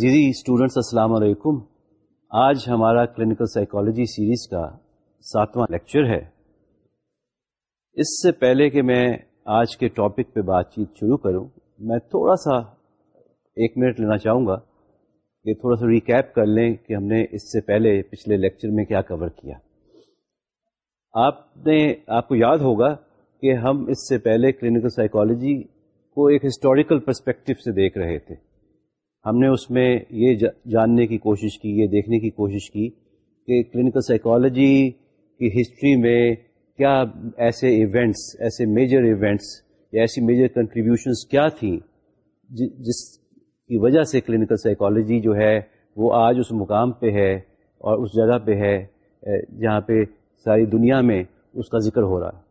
عزیزی students students السلام علیکم آج ہمارا کلینکل سائیکالوجی سیریز کا ساتواں لیکچر ہے اس سے پہلے کہ میں آج کے ٹاپک پہ بات چیت شروع کروں میں تھوڑا سا ایک منٹ لینا چاہوں گا کہ تھوڑا سا ریکیپ کر لیں کہ ہم نے اس سے پہلے پچھلے لیکچر میں کیا کور کیا آپ نے آپ کو یاد ہوگا کہ ہم اس سے پہلے کلینکل سائیکالوجی کو ایک ہسٹوریکل پرسپیکٹو سے دیکھ رہے تھے ہم نے اس میں یہ جاننے کی کوشش کی یہ دیکھنے کی کوشش کی کہ کلینکل سائیکالوجی کی ہسٹری میں کیا ایسے ایونٹس ایسے میجر ایونٹس یا ایسی میجر کنٹریبیوشنس کیا تھیں جی-, جس کی وجہ سے کلینکل سائیکالوجی جو ہے وہ آج اس مقام پہ ہے اور اس جگہ پہ ہے جہاں پہ ساری دنیا میں اس کا ذکر ہو رہا ہے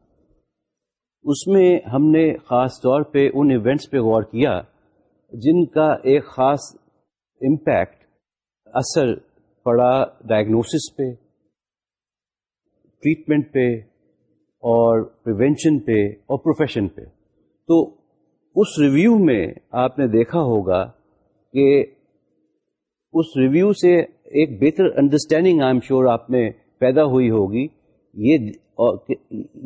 اس میں ہم نے خاص طور پہ ان ایونٹس پہ غور کیا جن کا ایک خاص امپیکٹ اثر پڑا ڈائگنوسس پہ ٹریٹمنٹ پہ اور پریونشن پہ اور پروفیشن پہ تو اس ریویو میں آپ نے دیکھا ہوگا کہ اس ریویو سے ایک بہتر انڈرسٹینڈنگ آئی ایم شیور آپ میں پیدا ہوئی ہوگی یہ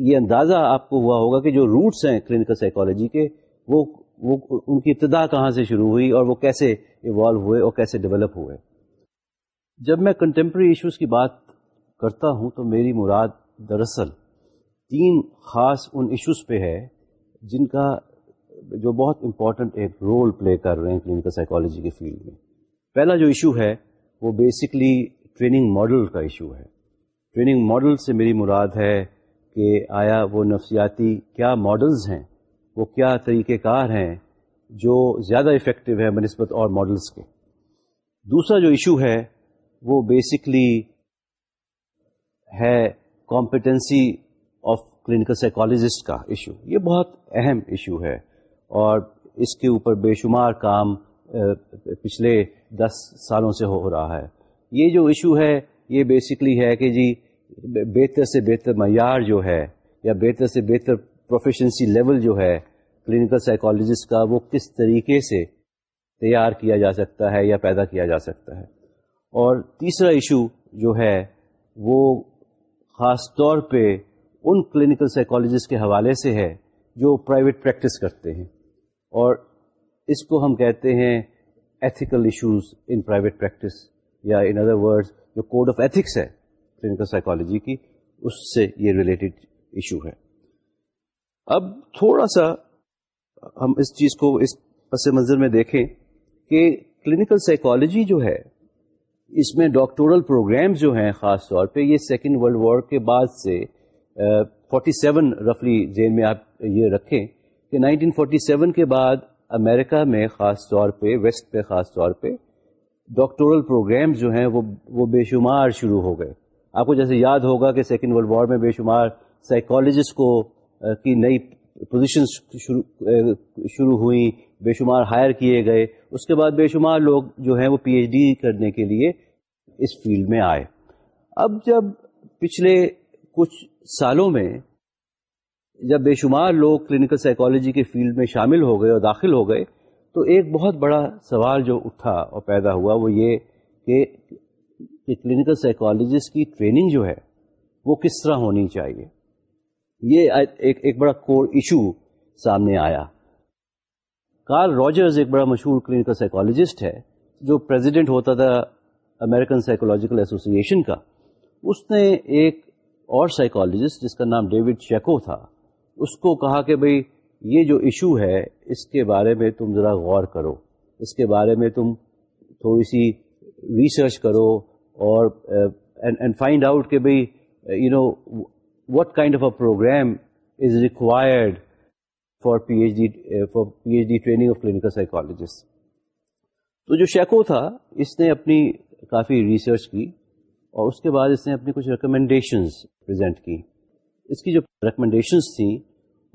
یہ اندازہ آپ کو ہوا ہوگا کہ جو روٹس ہیں کلینکل سائیکالوجی کے وہ وہ ان کی ابتدا کہاں سے شروع ہوئی اور وہ کیسے ایوالو ہوئے اور کیسے ڈیولپ ہوئے جب میں کنٹمپری ایشوز کی بات کرتا ہوں تو میری مراد دراصل تین خاص ان ایشوز پہ ہے جن کا جو بہت امپورٹنٹ ایک رول پلے کر رہے ہیں کلینکل سائیکالوجی کے فیلڈ میں پہلا جو ایشو ہے وہ بیسکلی ٹریننگ ماڈل کا ایشو ہے ٹریننگ ماڈل سے میری مراد ہے کہ آیا وہ نفسیاتی کیا ماڈلز ہیں وہ کیا طریقہ کار ہیں جو زیادہ افیکٹو ہیں بنسبت اور ماڈلس کے دوسرا جو ایشو ہے وہ بیسکلی ہے کمپٹنسی آف کلینکل سائیکالوجسٹ کا ایشو یہ بہت اہم ایشو ہے اور اس کے اوپر بے شمار کام پچھلے دس سالوں سے ہو رہا ہے یہ جو ایشو ہے یہ بیسکلی ہے کہ جی بہتر سے بہتر معیار جو ہے یا بہتر سے بہتر پروفیشنسی لیول جو ہے کلینکل سائیکالوجسٹ کا وہ کس طریقے سے تیار کیا جا سکتا ہے یا پیدا کیا جا سکتا ہے اور تیسرا ایشو جو ہے وہ خاص طور پہ ان کلینکل سائیکالوجسٹ کے حوالے سے ہے جو پرائیویٹ پریکٹس کرتے ہیں اور اس کو ہم کہتے ہیں ethical issues in private practice یا ان ادر ورڈ جو کوڈ آف ایتھکس ہے کلینکل سائیکالوجی کی اس سے یہ ریلیٹڈ ایشو ہے اب تھوڑا سا ہم اس چیز کو اس پس منظر میں دیکھیں کہ کلینکل سائیکالوجی جو ہے اس میں ڈاکٹورل پروگرامز جو ہیں خاص طور پہ یہ سیکنڈ ورلڈ وار کے بعد سے فورٹی سیون رفلی ذہن میں آپ یہ رکھیں کہ نائنٹین فورٹی سیون کے بعد امریکہ میں خاص طور پہ ویسٹ پہ خاص طور پہ ڈاکٹورل پروگرام جو ہیں وہ وہ بے شمار شروع ہو گئے آپ کو جیسے یاد ہوگا کہ سیکنڈ ورلڈ وار میں بے شمار سائیکالوجسٹ کو کی نئی پوزیشنس شروع شروع ہوئیں بے شمار ہائر کیے گئے اس کے بعد بے شمار لوگ جو ہیں وہ پی ایچ ڈی کرنے کے لیے اس فیلڈ میں آئے اب جب پچھلے کچھ سالوں میں جب بے شمار لوگ کلینکل سائیکالوجی کے فیلڈ میں شامل ہو گئے اور داخل ہو گئے تو ایک بہت بڑا سوال جو اٹھا اور پیدا ہوا وہ یہ کہ کلینکل سائیکالوجسٹ کی ٹریننگ جو ہے وہ کس طرح ہونی چاہیے یہ ایک بڑا کور ایشو سامنے آیا کارل راجرز ایک بڑا مشہور کلینکل سائیکولوجسٹ ہے جو پریزیڈنٹ ہوتا تھا امیرکن سائیکولوجیکل ایسوسیشن کا اس نے ایک اور سائیکولوجسٹ جس کا نام ڈیوڈ شیکو تھا اس کو کہا کہ بھائی یہ جو ایشو ہے اس کے بارے میں تم ذرا غور کرو اس کے بارے میں تم تھوڑی سی ریسرچ کرو اور فائنڈ uh, آؤٹ کہ you know what kind of آپ program is required for P H D for P H D training of clinical سائیکالوجیس تو جو شیکو تھا اس نے اپنی کافی ریسرچ کی اور اس کے بعد اس نے اپنی کچھ ریکمنڈیشنس پریزنٹ کی اس کی جو ریکمنڈیشنس تھیں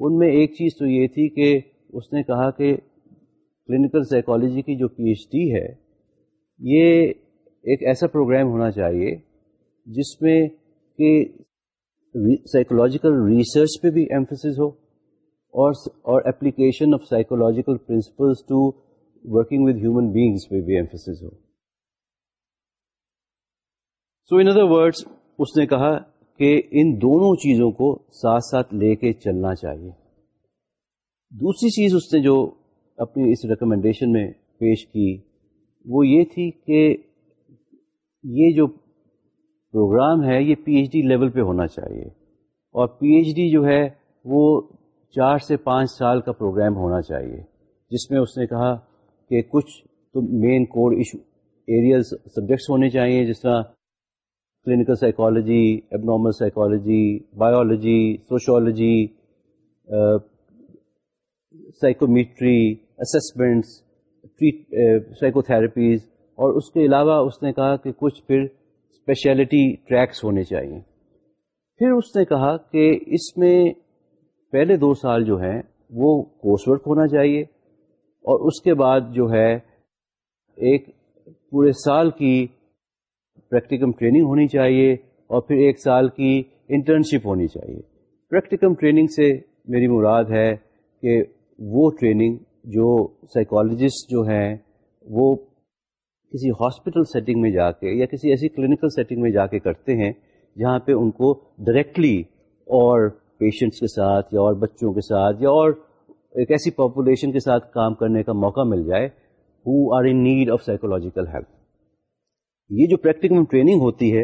ان میں ایک چیز تو یہ تھی کہ اس نے کہا کہ کلینکل سائیکالوجی کی جو پی ایچ ڈی ہے یہ ایک ایسا پروگرام ہونا چاہیے جس میں کہ سائیکولوجیکل ریسرچ پہ بھی ایمفیسز ہو اور application of psychological principles to working with human beings پہ بھی ایمفیسز ہو سو ان ادر ورڈس اس نے کہا کہ ان دونوں چیزوں کو ساتھ ساتھ لے کے چلنا چاہیے دوسری چیز اس نے جو اپنی اس ریکمنڈیشن میں پیش کی وہ یہ تھی کہ یہ جو پروگرام ہے یہ پی ایچ ڈی لیول پہ ہونا چاہیے اور پی ایچ ڈی جو ہے وہ چار سے پانچ سال کا پروگرام ہونا چاہیے جس میں اس نے کہا کہ کچھ تو main core issue areas subjects ہونے چاہیے جس طرح کلینکل سائیکالوجی اب normal psychology biology sociology psychometry assessments psychotherapies اور اس کے علاوہ اس نے کہا کہ کچھ پھر اسپیشلٹی ٹریکس ہونے چاہیے پھر اس نے کہا کہ اس میں پہلے دو سال جو ہیں وہ کورس ورک ہونا چاہیے اور اس کے بعد جو ہے ایک پورے سال کی پریکٹیکم ٹریننگ ہونی چاہیے اور پھر ایک سال کی انٹرنشپ ہونی چاہیے پریکٹیکم ٹریننگ سے میری مراد ہے کہ وہ ٹریننگ جو سائیکالوجسٹ جو ہیں وہ کسی ہاسپٹل سیٹنگ میں جا کے یا کسی ایسی کلینکل سیٹنگ میں جا کے کرتے ہیں جہاں پہ ان کو ڈائریکٹلی اور پیشنٹس کے ساتھ یا اور بچوں کے ساتھ یا اور ایک ایسی پاپولیشن کے ساتھ کام کرنے کا موقع مل جائے who are in need of psychological help یہ جو پریکٹیکل ٹریننگ ہوتی ہے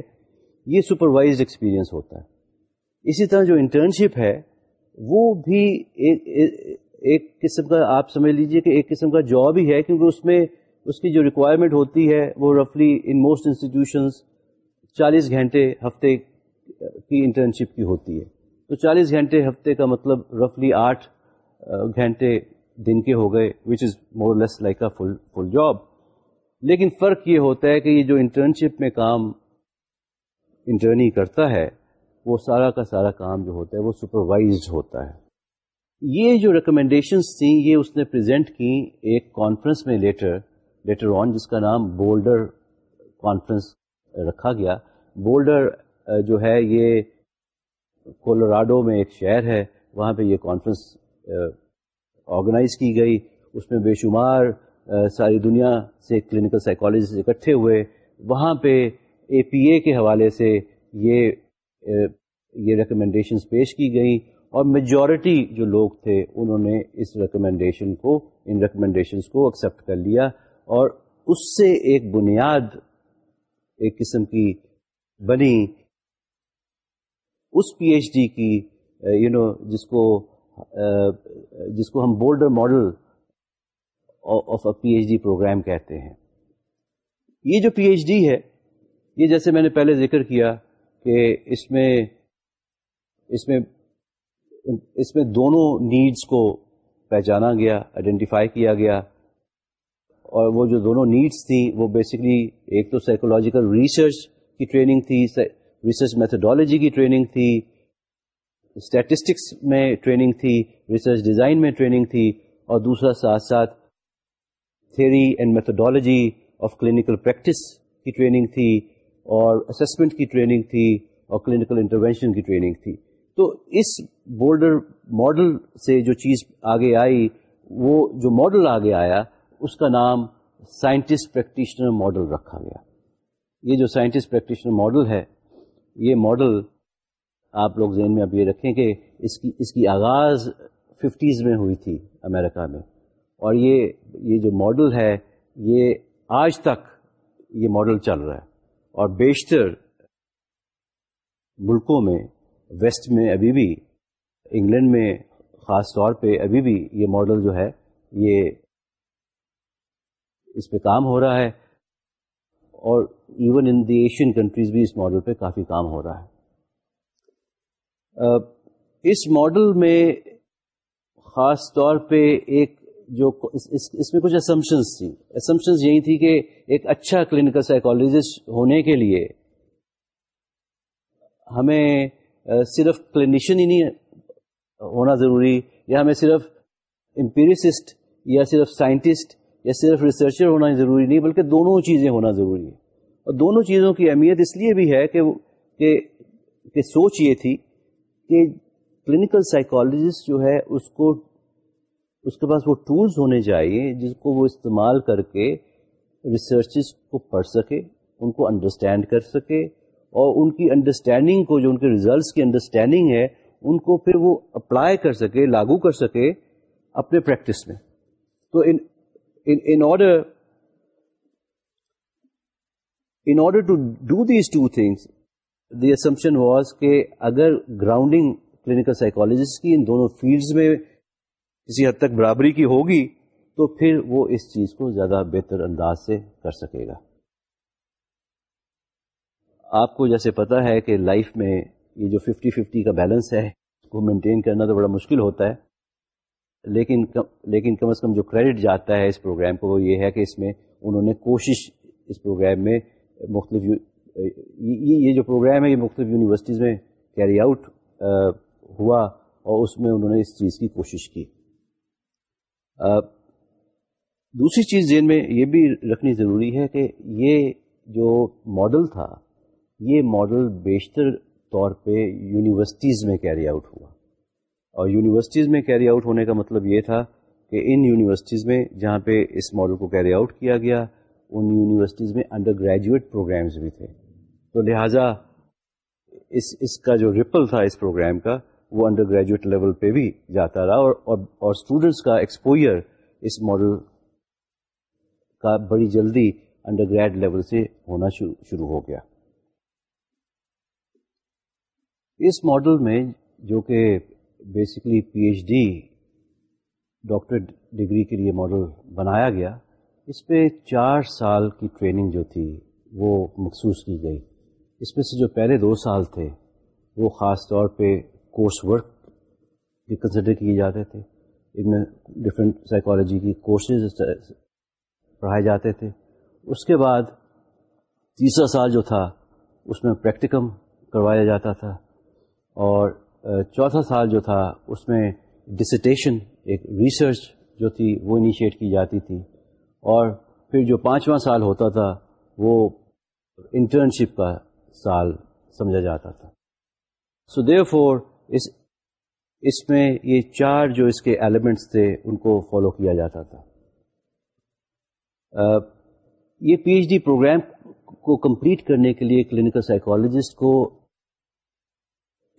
یہ سپروائز ایکسپیرینس ہوتا ہے اسی طرح جو انٹرنشپ ہے وہ بھی ایک قسم کا آپ سمجھ لیجئے کہ ایک قسم کا جاب ہی ہے کیونکہ اس میں اس کی جو ریکوائرمنٹ ہوتی ہے وہ رفلی ان موسٹ انسٹیٹیوشنس چالیس گھنٹے ہفتے کی انٹرنشپ کی ہوتی ہے تو چالیس گھنٹے ہفتے کا مطلب رفلی آٹھ گھنٹے دن کے ہو گئے وچ از مور less like a full full job لیکن فرق یہ ہوتا ہے کہ یہ جو انٹرنشپ میں کام انٹرنی کرتا ہے وہ سارا کا سارا کام جو ہوتا ہے وہ سپروائزڈ ہوتا ہے یہ جو ریکمینڈیشنس تھیں یہ اس نے پریزنٹ کی ایک کانفرنس میں لیٹر لیٹر آن جس کا نام بولڈر کانفرنس رکھا گیا بولڈر جو ہے یہ کولوراڈو میں ایک شہر ہے وہاں پہ یہ کانفرنس آرگنائز کی گئی اس میں بے شمار ساری دنیا سے کلینکل سائیکالوجسٹ اکٹھے ہوئے وہاں پہ اے پی اے کے حوالے سے یہ یہ ریکمنڈیشنز پیش کی گئیں اور میجورٹی جو لوگ تھے انہوں نے اس ریکمنڈیشن کو ان ریکمنڈیشنز کو ایکسیپٹ کر لیا اور اس سے ایک بنیاد ایک قسم کی بنی اس پی ایچ ڈی کی یو نو جس کو جس کو ہم Boulder model of a P H D program کہتے ہیں یہ جو پی ایچ ڈی ہے یہ جیسے میں نے پہلے ذکر کیا کہ اس میں اس میں اس میں دونوں نیڈس کو پہچانا گیا آئیڈینٹیفائی کیا گیا اور وہ جو دونوں نیڈس تھیں وہ بیسکلی ایک تو سائیکولوجیکل ریسرچ کی ٹریننگ تھی ریسرچ میتھڈالوجی کی ٹریننگ تھی اسٹیٹسٹکس میں ٹریننگ تھی ریسرچ ڈیزائن میں ٹریننگ تھی اور دوسرا ساتھ ساتھ theory and methodology of clinical practice کی ٹریننگ تھی اور اسسمنٹ کی ٹریننگ تھی اور کلینکل انٹروینشن کی ٹریننگ تھی تو اس بولڈر ماڈل سے جو چیز آگے آئی وہ جو ماڈل آگے آیا اس کا نام سائنٹسٹ پریکٹیشنر ماڈل رکھا گیا یہ جو سائنٹسٹ پریکٹیشنر ماڈل ہے یہ ماڈل آپ لوگ ذہن میں اب یہ رکھیں کہ اس کی اس کی آغاز ففٹیز میں ہوئی تھی امریکہ میں اور یہ یہ جو ماڈل ہے یہ آج تک یہ ماڈل چل رہا ہے اور بیشتر ملکوں میں ویسٹ میں ابھی بھی انگلینڈ میں خاص طور پہ ابھی بھی یہ ماڈل جو ہے یہ اس پہ کام ہو رہا ہے اور even in the Asian countries بھی اس ماڈل پہ کافی کام ہو رہا ہے اس ماڈل میں خاص طور پہ ایک جو اس میں کچھ اسمپشنس تھی اسمپشنس یہی تھی کہ ایک اچھا کلینکل سائیکولوجسٹ ہونے کے لیے ہمیں صرف کلینیشین ہی نہیں ہونا ضروری یا ہمیں صرف امپیریسٹ یا صرف سائنٹسٹ یا صرف ریسرچر ہونا ضروری نہیں بلکہ دونوں چیزیں ہونا ضروری ہے اور دونوں چیزوں کی اہمیت اس لیے بھی ہے کہ کہ, کہ سوچ یہ تھی کہ کلینکل سائیکالوجسٹ جو ہے اس کو اس کے پاس وہ ٹولس ہونے چاہیے جس کو وہ استعمال کر کے ریسرچز کو پڑھ سکے ان کو انڈرسٹینڈ کر سکے اور ان کی انڈرسٹینڈنگ کو جو ان کے ریزلٹس کی انڈرسٹینڈنگ ہے ان کو پھر وہ اپلائی کر سکے لاگو کر سکے اپنے پریکٹس میں تو in in order to do these two things the assumption was کہ اگر گراؤنڈنگ کلینکل سائیکولوجسٹ کی ان دونوں فیلڈ میں کسی حد تک برابری کی ہوگی تو پھر وہ اس چیز کو زیادہ بہتر انداز سے کر سکے گا آپ کو جیسے پتا ہے کہ لائف میں یہ جو ففٹی ففٹی کا بیلنس ہے اس کو مینٹین کرنا تو بڑا مشکل ہوتا ہے لیکن لیکن کم از کم جو کریڈٹ جاتا ہے اس پروگرام کو وہ یہ ہے کہ اس میں انہوں نے کوشش اس پروگرام میں مختلف یہ جو پروگرام ہے یہ مختلف یونیورسٹیز میں کیری آؤٹ ہوا اور اس میں انہوں نے اس چیز کی کوشش کی دوسری چیز ذہن میں یہ بھی رکھنی ضروری ہے کہ یہ جو ماڈل تھا یہ ماڈل بیشتر طور پہ یونیورسٹیز میں کیری آؤٹ ہوا اور یونیورسٹیز میں کیری آؤٹ ہونے کا مطلب یہ تھا کہ ان یونیورسٹیز میں جہاں پہ اس ماڈل کو کیری آؤٹ کیا گیا ان یونیورسٹیز میں انڈر گریجویٹ پروگرامز بھی تھے تو لہٰذا اس اس کا جو ریپل تھا اس پروگرام کا وہ انڈر گریجویٹ لیول پہ بھی جاتا رہا اور اور اسٹوڈینٹس کا ایکسپوئر اس ماڈل کا بڑی جلدی انڈر گریڈ لیول سے ہونا شروع ہو گیا اس ماڈل میں جو کہ basically P H D doctorate degree کے لیے ماڈل بنایا گیا اس پہ چار سال کی ٹریننگ جو تھی وہ مخصوص کی گئی اس میں سے جو پہلے دو سال تھے وہ خاص طور پہ کورس ورک بھی کنسیڈر کیے جاتے تھے ان میں ڈفرینٹ سائیکالوجی کی کورسز پڑھائے جاتے تھے اس کے بعد تیسرا سال جو تھا اس میں پریکٹیکم کروایا جاتا تھا اور چوتھا سال جو تھا اس میں ڈسٹیشن ایک ریسرچ جو تھی وہ انیشیٹ کی جاتی تھی اور پھر جو پانچواں سال ہوتا تھا وہ انٹرنشپ کا سال سمجھا جاتا تھا سو دیو فور اس اس میں یہ چار جو اس کے ایلیمنٹس تھے ان کو فالو کیا جاتا تھا یہ پی ایچ ڈی پروگرام کو کمپلیٹ کرنے کے لیے کلینکل سائیکالوجسٹ کو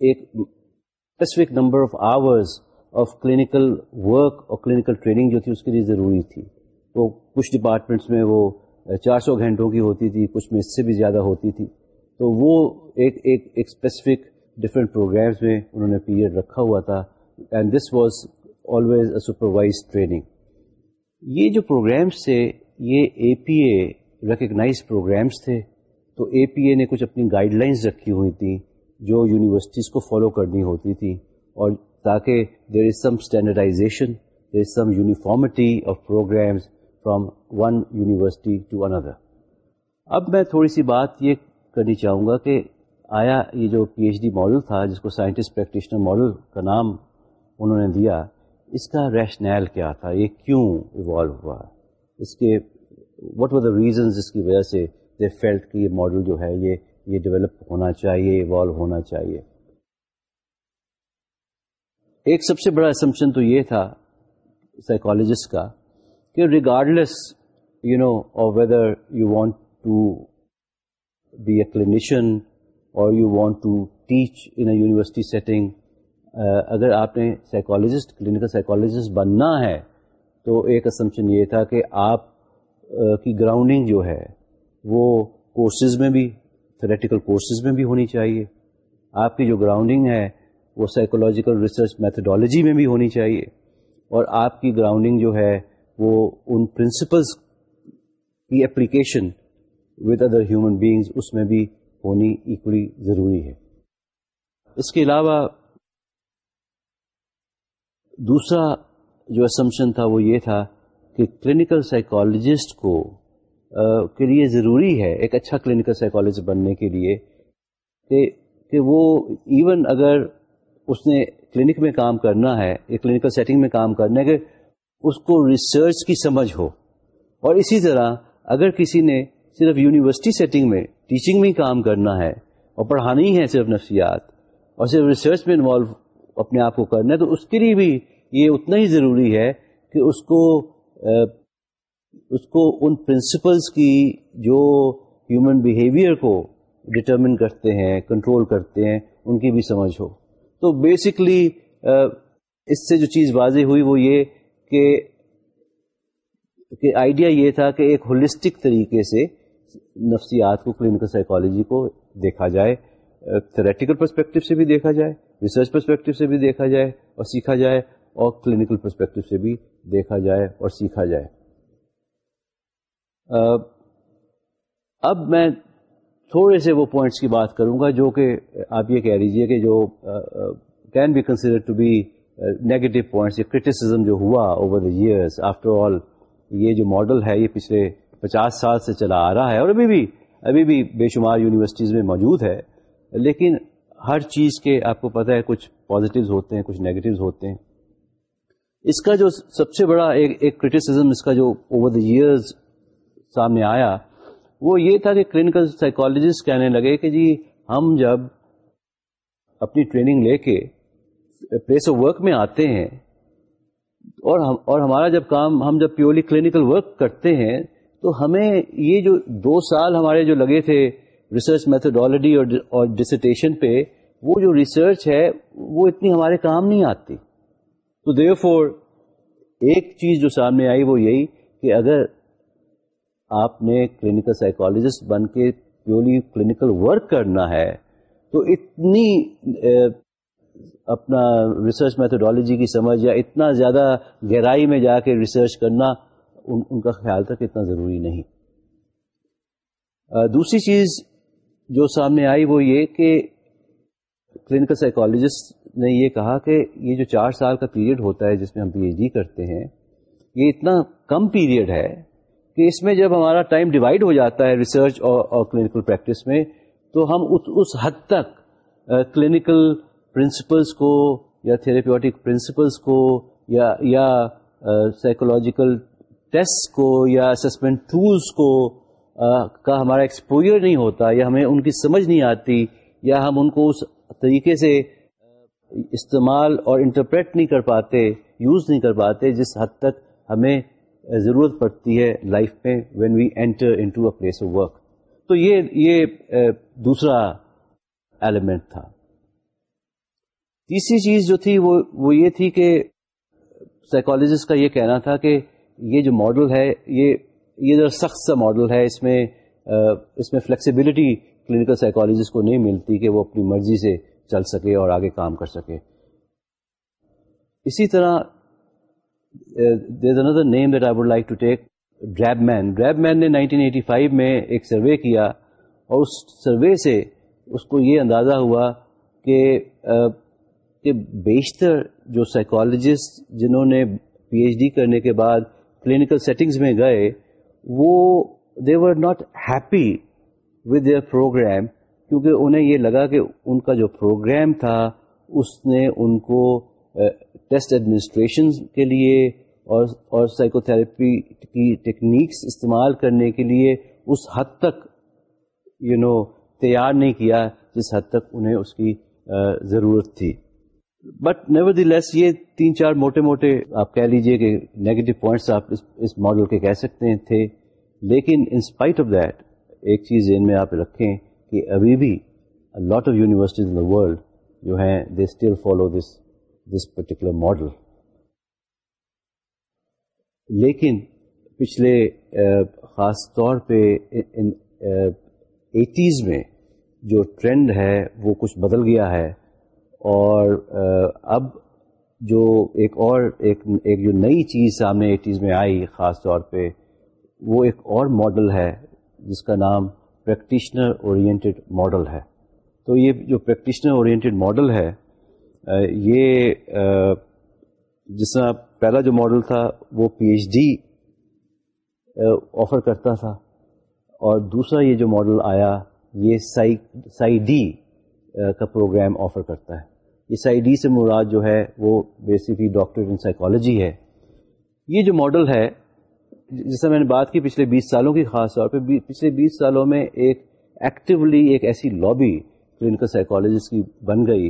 ایک specific number of hours of clinical work اور کلینکل ٹریننگ جو تھی اس کے لیے ضروری تھی وہ کچھ ڈپارٹمنٹس میں وہ چار سو گھنٹوں کی ہوتی تھی کچھ میں اس سے بھی زیادہ ہوتی تھی تو وہ ایک ایک اسپیسیفک ڈفرینٹ پروگرامس میں انہوں نے پیریڈ رکھا ہوا تھا and this was always a supervise training یہ جو پروگرامس تھے یہ اے پی اے ریکگنائز پروگرامس تھے تو اے پی اے نے کچھ اپنی گائڈ لائنس رکھی ہوئی تھیں جو یونیورسٹیز کو فالو کرنی ہوتی تھی اور تاکہ there is some standardization there is some uniformity of programs from one university to اندر اب میں تھوڑی سی بات یہ کرنی چاہوں گا کہ آیا یہ جو پی ایچ ڈی ماڈل تھا جس کو سائنٹسٹ پریکٹیشنر ماڈل کا نام انہوں نے دیا اس کا ریشنیل کیا تھا یہ کیوں ایوالو ہوا اس کے واٹ وا دا ریزنز کی وجہ سے دے فیلٹ کہ یہ ماڈل جو ہے یہ یہ ڈیولپ ہونا چاہیے ایوالو ہونا چاہیے ایک سب سے بڑا اسمپشن تو یہ تھا سائیکالوجسٹ کا کہ regardless you know or whether you want to be a clinician or you want to teach in university setting اگر آپ نے سائیکالوجسٹ کلینکل سائیکالوجسٹ بننا ہے تو ایک اسمپشن یہ تھا کہ آپ uh, کی گراؤنڈنگ جو ہے وہ کورسز میں بھی تھریٹیکل کورسز میں بھی ہونی چاہیے آپ کی جو گراؤنڈنگ ہے وہ سائیکولوجیکل ریسرچ میتھڈالوجی میں بھی ہونی چاہیے اور آپ کی گراؤنڈنگ جو ہے وہ ان پرنسپلس کی application with other human beings اس میں بھی ہونی ایکولی ضروری ہے اس کے علاوہ دوسرا جو اسمپشن تھا وہ یہ تھا کہ کلینکل سائیکالوجسٹ کو کے لیے ضروری ہے ایک اچھا کلینکل سائیکالوجسٹ بننے کے لیے کہ کہ وہ ایون اگر اس نے کلینک میں کام کرنا ہے یا کلینکل سیٹنگ میں کام کرنا ہے کہ اس کو ریسرچ کی سمجھ ہو اور اسی طرح اگر کسی نے صرف یونیورسٹی سیٹنگ میں ٹیچنگ میں کام کرنا ہے اور پڑھانی ہے صرف نفسیات اور صرف ریسرچ میں انوالو اپنے آپ کو کرنا ہے تو اس کے لیے بھی یہ اتنا ہی ضروری ہے کہ اس کو اس کو ان پرنسپلس کی جو ہیومن بیہیویئر کو ڈٹرمن کرتے ہیں کنٹرول کرتے ہیں ان کی بھی سمجھ ہو تو بیسکلی اس سے جو چیز واضح ہوئی وہ یہ کہ آئیڈیا یہ تھا کہ ایک ہولسٹک طریقے سے نفسیات کو کلینکل سائیکالوجی کو دیکھا جائے تھریٹیکل پرسپیکٹو سے بھی دیکھا جائے ریسرچ پرسپیکٹو سے بھی دیکھا جائے اور سیکھا جائے اور کلینکل پرسپیکٹو سے بھی دیکھا جائے اور سیکھا جائے اب میں تھوڑے سے وہ پوائنٹس کی بات کروں گا جو کہ آپ یہ کہہ لیجیے کہ جو can be consider to be negative points criticism جو ہوا over the years after all یہ جو ماڈل ہے یہ پچھلے پچاس سال سے چلا آ رہا ہے اور ابھی بھی ابھی بھی بے شمار یونیورسٹیز میں موجود ہے لیکن ہر چیز کے آپ کو پتہ ہے کچھ پازیٹیوز ہوتے ہیں کچھ نگیٹیوز ہوتے ہیں اس کا جو سب سے بڑا ایک کرٹیسزم اس کا جو اوور دا ایئرز سامنے آیا وہ یہ تھا کہ کلینکل سائیکالوجسٹ کہنے لگے کہ جی ہم جب اپنی ٹریننگ لے کے پلیس آف ورک میں آتے ہیں اور ہم اور ہمارا جب کام ہم جب پیورلی کلینکل ورک کرتے ہیں تو ہمیں یہ جو دو سال ہمارے جو لگے تھے ریسرچ میتھڈالوجی اور ڈسٹیشن پہ وہ جو ریسرچ ہے وہ اتنی ہمارے کام نہیں آتی تو دیو فور ایک چیز جو سامنے آئی وہ یہی کہ اگر آپ نے کلینکل سائیکالوجسٹ بن کے پیورلی کلینکل ورک کرنا ہے تو اتنی اپنا ریسرچ میتھڈالوجی کی سمجھ یا اتنا زیادہ گہرائی میں جا کے ریسرچ کرنا ان ان کا خیال تک اتنا ضروری نہیں دوسری چیز جو سامنے آئی وہ یہ کہ کلینکل سائیکالوجسٹ نے یہ کہا کہ یہ جو چار سال کا پیریڈ ہوتا ہے جس میں ہم پی ایچ ڈی کرتے ہیں یہ اتنا کم پیریڈ ہے کہ اس میں جب ہمارا ٹائم ڈیوائڈ ہو جاتا ہے ریسرچ اور کلینکل پریکٹس میں تو ہم اس اس حد تک کلینکل پرنسپلس کو یا تھیراپیوٹک پرنسپلس کو یا سائیکولوجیکل ٹیسٹ کو یا اسسمنٹ ٹولس کو کا ہمارا ایکسپوئر نہیں ہوتا یا ہمیں ان کی سمجھ نہیں آتی یا ہم ان کو اس طریقے سے استعمال اور انٹرپریٹ نہیں کر پاتے یوز نہیں کر پاتے جس حد تک ہمیں ضرورت پڑتی ہے لائف میں when we enter into place of work تو یہ یہ دوسرا ایلیمنٹ تھا تیسری چیز جو تھی وہ وہ یہ تھی کہ سائیکالوجسٹ کا یہ کہنا تھا کہ یہ جو ماڈل ہے یہ یہ ذرا سخت سا ماڈل ہے اس میں اس میں فلیکسیبلٹی کلینکل سائیکالوجسٹ کو نہیں ملتی کہ وہ اپنی مرضی سے چل سکے اور آگے کام کر سکے اسی طرح another name that I would like to take مین ڈریب مین نے 1985 میں ایک سروے کیا اور اس سروے سے اس کو یہ اندازہ ہوا کہ بیشتر جو سائیکالوجسٹ جنہوں نے پی ایچ ڈی کرنے کے بعد کلینکل سیٹنگز میں گئے وہ they were not happy with their program کیونکہ انہیں یہ لگا کہ ان کا جو پروگرام تھا اس نے ان کو ٹیسٹ ایڈمنسٹریشن کے لیے اور اور سائیکو تھراپی کی ٹیکنیکس استعمال کرنے کے لیے اس حد تک یو you نو know, تیار نہیں کیا جس حد تک انہیں اس کی ضرورت تھی بٹ نیور دی لیس یہ تین چار موٹے موٹے آپ کہہ لیجئے کہ نیگیٹو پوائنٹس آپ اس اس ماڈل کے کہہ سکتے تھے لیکن انسپائٹ آف دیٹ ایک چیز ذہن میں آپ رکھیں کہ ابھی بھی lot of universities in the world جو ہیں they still follow this this particular model لیکن پچھلے خاص طور پہ ایٹیز میں جو ٹرینڈ ہے وہ کچھ بدل گیا ہے اور اب جو ایک اور ایک ایک جو نئی چیز سامنے ایٹیز میں آئی خاص طور پہ وہ ایک اور ماڈل ہے جس کا نام پریکٹیشنر اورینٹیڈ ماڈل ہے تو یہ جو پریکٹیشنر اورینٹیڈ ماڈل ہے یہ جس طرح پہلا جو ماڈل تھا وہ پی ایچ ڈی آفر کرتا تھا اور دوسرا یہ جو ماڈل آیا یہ سائی سائی ڈی کا پروگرام آفر کرتا ہے یہ سائی ڈی سے مراد جو ہے وہ بیسکلی ڈاکٹریٹ ان سائیکالوجی ہے یہ جو ماڈل ہے جس میں نے بات کی پچھلے بیس سالوں کی خاص طور پہ پچھلے بیس سالوں میں ایک ایکٹیولی ایک ایسی لابی کلینکل سائیکالوجسٹ کی بن گئی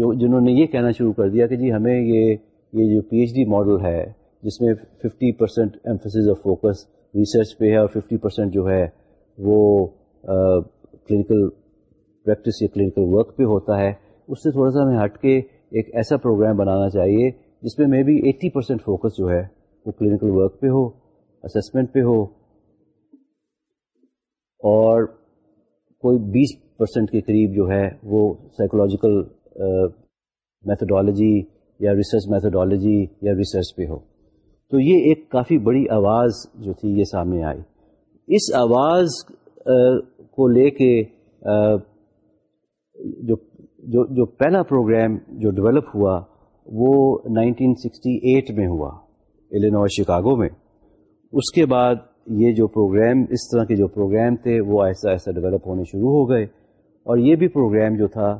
جو جنہوں نے یہ کہنا شروع کر دیا کہ جی ہمیں یہ یہ جو پی ایچ ڈی ماڈل ہے جس میں fifty percent emphasis of focus research پہ ہے اور ففٹی پرسینٹ جو ہے وہ کلینکل پریکٹس یا کلینکل ورک پہ ہوتا ہے اس سے تھوڑا سا ہمیں ہٹ کے ایک ایسا پروگرام بنانا چاہیے جس میں may be eighty percent focus جو ہے وہ کلینکل ورک پہ ہو اسسمنٹ پہ ہو اور کوئی بیس پرسینٹ کے قریب جو ہے وہ سائیکولوجیکل میتھڈالوجی یا ریسرچ میتھڈالوجی یا ریسرچ پہ ہو تو یہ ایک کافی بڑی آواز جو تھی یہ سامنے آئی اس آواز کو لے کے جو جو جو پہلا پروگرام جو ڈیولپ ہوا وہ 1968 میں ہوا الین شکاگو میں اس کے بعد یہ جو پروگرام اس طرح کے جو پروگرام تھے وہ ایسا ایسا ڈیولپ ہونے شروع ہو گئے اور یہ بھی پروگرام جو تھا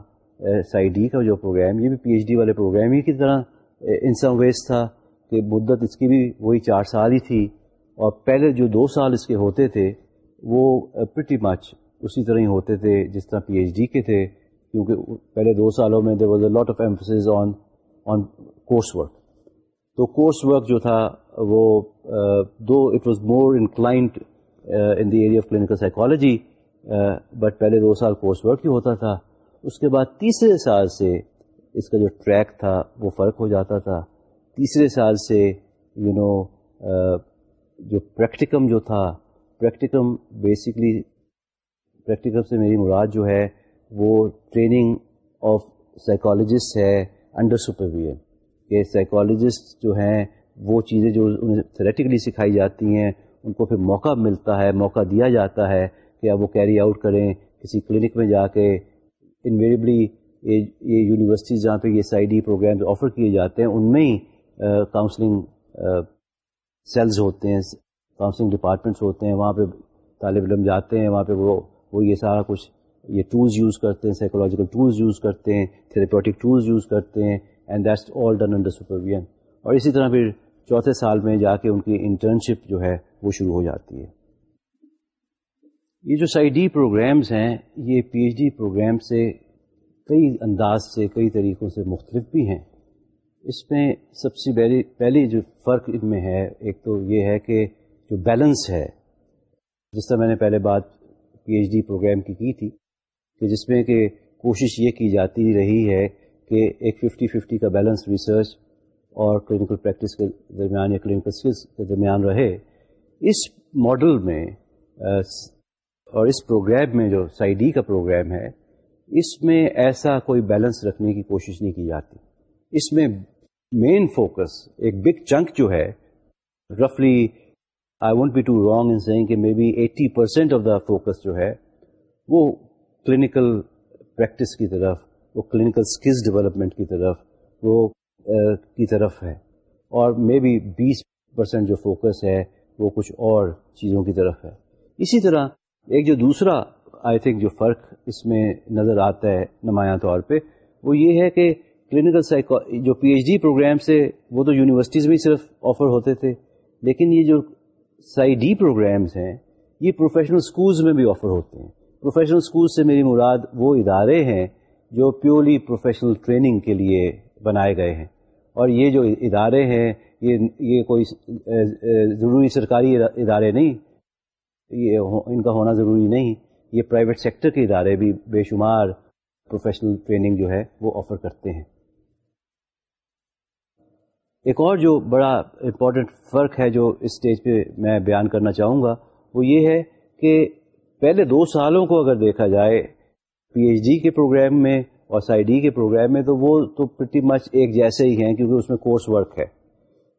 سائی ڈی کا جو پروگرام یہ بھی پی ایچ ڈی والے پروگرام ہی کی طرح ان سم ویز تھا کہ مدت اس کی بھی وہی چار سال ہی تھی اور پہلے جو دو سال اس کے ہوتے تھے وہ پریٹی eh, مچ اسی طرح ہی ہوتے تھے جس طرح پی ایچ ڈی کے تھے کیونکہ پہلے دو سالوں میں there was a lot of emphasis on on course work تو کورس ورک جو تھا وہ eh, though it was more inclined in the area of clinical psychology but پہلے دو سال کورس ورک ہی ہوتا تھا اس کے بعد تیسرے سال سے اس کا جو ٹریک تھا وہ فرق ہو جاتا تھا تیسرے سال سے یو you نو know, جو پریکٹیکم جو تھا پریکٹیکم بیسکلی پریکٹیکم سے میری مراد جو ہے وہ ٹریننگ آف سائیکالوجسٹ ہے انڈر سپرویژن کہ سائیکالوجسٹ جو ہیں وہ چیزیں جو انہیں تھریٹیکلی سکھائی جاتی ہیں ان کو پھر موقع ملتا ہے موقع دیا جاتا ہے کہ اب وہ کیری آؤٹ کریں کسی کلینک میں جا کے انویریبلی یہ یونیورسٹیز جہاں پہ یہ Psy D programs offer کیے جاتے ہیں ان میں ہی کاؤنسلنگ سیلز ہوتے ہیں کاؤنسلنگ ڈپارٹمنٹس ہوتے ہیں وہاں پہ طالب علم جاتے ہیں وہاں پہ وہ وہ یہ سارا کچھ یہ ٹولز یوز کرتے ہیں سائیکولوجیکل ٹولز یوز کرتے ہیں تھراپیوٹک ٹولز یوز کرتے ہیں and that's all done under supervision اور اسی طرح پھر چوتھے سال میں جا کے ان کی انٹرنشپ جو ہے وہ شروع ہو جاتی ہے یہ جو سائی ڈی پروگرامز ہیں یہ پی ایچ ڈی پروگرام سے کئی انداز سے کئی طریقوں سے مختلف بھی ہیں اس میں سب سے پہلی جو فرق ان میں ہے ایک تو یہ ہے کہ جو بیلنس ہے جس طرح میں نے پہلے بات پی ایچ ڈی پروگرام کی کی تھی کہ جس میں کہ کوشش یہ کی جاتی رہی ہے کہ ایک ففٹی ففٹی کا بیلنس ریسرچ اور کلینکل پریکٹس کے درمیان یا کلینکل اسکلس کے درمیان رہے اس ماڈل میں اور اس پروگرام میں جو سائی ڈی کا پروگرام ہے اس میں ایسا کوئی بیلنس رکھنے کی کوشش نہیں کی جاتی اس میں مین فوکس ایک بگ چنک جو ہے رفلی I won't be too wrong in saying کہ may be eighty percent of the focus جو ہے وہ کلینکل پریکٹس کی طرف وہ کلینکل اسکلز ڈیولپمنٹ کی طرف وہ کی طرف ہے اور مے بی بیس پرسینٹ جو فوکس ہے وہ کچھ اور چیزوں کی طرف ہے اسی طرح ایک جو دوسرا آئی تھنک جو فرق اس میں نظر آتا ہے نمایاں طور پہ وہ یہ ہے کہ کلینکل سائیکو جو پی ایچ ڈی پروگرامس ہے وہ تو یونیورسٹیز میں صرف آفر ہوتے تھے لیکن یہ جو سائی ڈی پروگرامس ہیں یہ پروفیشنل اسکولز میں بھی آفر ہوتے ہیں پروفیشنل اسکول سے میری مراد وہ ادارے ہیں جو پیورلی پروفیشنل ٹریننگ کے لیے بنائے گئے ہیں اور یہ جو ادارے ہیں یہ یہ کوئی ضروری سرکاری ادارے نہیں یہ ان کا ہونا ضروری نہیں یہ پرائیویٹ سیکٹر کے ادارے بھی بے شمار پروفیشنل ٹریننگ جو ہے وہ آفر کرتے ہیں ایک اور جو بڑا امپورٹنٹ فرق ہے جو اس اسٹیج پہ میں بیان کرنا چاہوں گا وہ یہ ہے کہ پہلے دو سالوں کو اگر دیکھا جائے پی ایچ ڈی کے پروگرام میں اور سائی ڈی کے پروگرام میں تو وہ تو پریٹی مچ ایک جیسے ہی ہیں کیونکہ اس میں کورس ورک ہے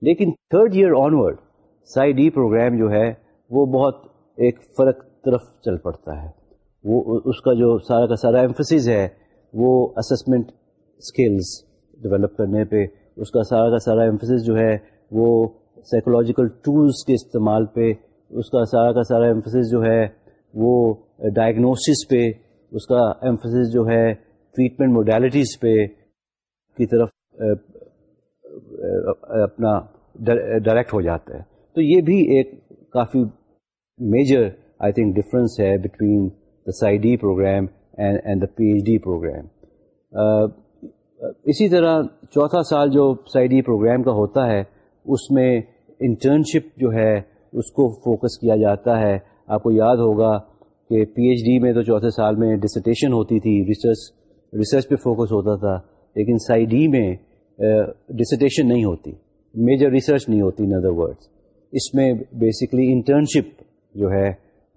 لیکن third year onward Psy D program جو ہے وہ بہت ایک فرق طرف چل پڑتا ہے وہ اس کا جو سارا کا سارا امفسز ہے وہ اسسمنٹ اسکلز ڈیولپ کرنے پہ اس کا سارا کا سارا ایمفسز جو ہے وہ سائیکولوجیکل ٹولس کے استعمال پہ اس کا سارا کا سارا ایمفسز جو ہے وہ ڈائگنوسس پہ اس کا ایمفسز جو ہے ٹریٹمنٹ موڈیلٹیز پہ کی طرف اپنا ڈائریکٹ ہو جاتا ہے تو یہ بھی ایک کافی میجر آئی تھنک ڈفرنس ہے between the Psy D program and and the P H D program اسی طرح چوتھا سال جو سائی ڈی پروگرام کا ہوتا ہے اس میں انٹرنشپ جو ہے اس کو فوکس کیا جاتا ہے آپ کو یاد ہوگا کہ پی ایچ ڈی میں تو چوتھے سال میں ڈسٹیشن ہوتی تھی ریسرچ ریسرچ پہ فوکس ہوتا تھا لیکن سائی ڈی میں ڈسٹیشن نہیں ہوتی میجر ریسرچ نہیں ہوتی ان ادر ورڈس اس میں بیسکلی انٹرنشپ جو ہے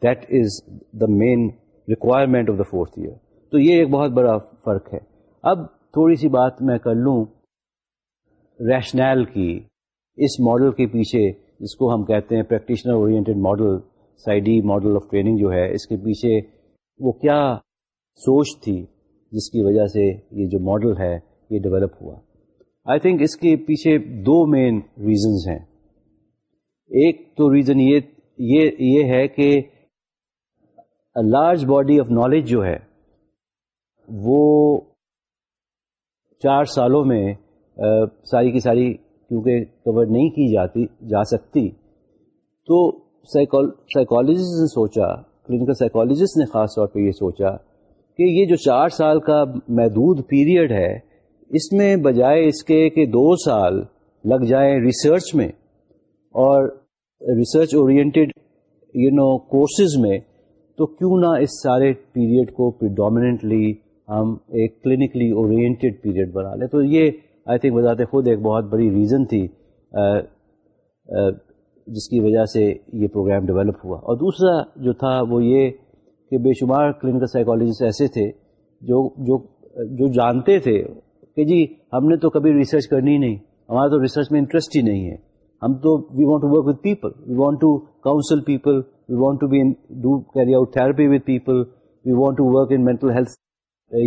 that is the main requirement of the fourth year تو یہ ایک بہت بڑا فرق ہے اب تھوڑی سی بات میں کر لوں ریشنل کی اس ماڈل کے پیچھے جس کو ہم کہتے ہیں practitioner oriented model Psy D D model of training جو ہے اس کے پیچھے وہ کیا سوچ تھی جس کی وجہ سے یہ جو ماڈل ہے یہ ڈیولپ ہوا آئی تھنک اس کے پیچھے دو مین ریزنز ہیں ایک تو ریزن یہ یہ یہ ہے کہ لارج باڈی آف نالج جو ہے وہ چار سالوں میں ساری کی ساری کیونکہ کور نہیں کی جاتی جا سکتی تو سائیکالوجسٹ نے سوچا کلینکل سائیکالوجسٹ نے خاص طور پہ یہ سوچا کہ یہ جو چار سال کا محدود پیریڈ ہے اس میں بجائے اس کے کہ دو سال لگ جائیں ریسرچ میں اور research oriented you know courses میں تو کیوں نہ اس سارے پیریڈ کو پریڈومیننٹلی ہم ایک کلینکلی اورینٹیڈ پیریڈ بنا لیں تو یہ آئی تھنک بذات خود ایک بہت بڑی ریزن تھی جس کی وجہ سے یہ پروگرام ڈیولپ ہوا اور دوسرا جو تھا وہ یہ کہ بے شمار کلینکل سائیکالوجسٹ ایسے تھے جو جو جو جانتے تھے کہ جی ہم نے تو کبھی ریسرچ کرنی ہی نہیں ہمارا تو ریسرچ میں انٹرسٹ ہی نہیں ہے ہم تو we want to work with people we want to counsel people we want to be do carry out therapy with people we want to work in mental health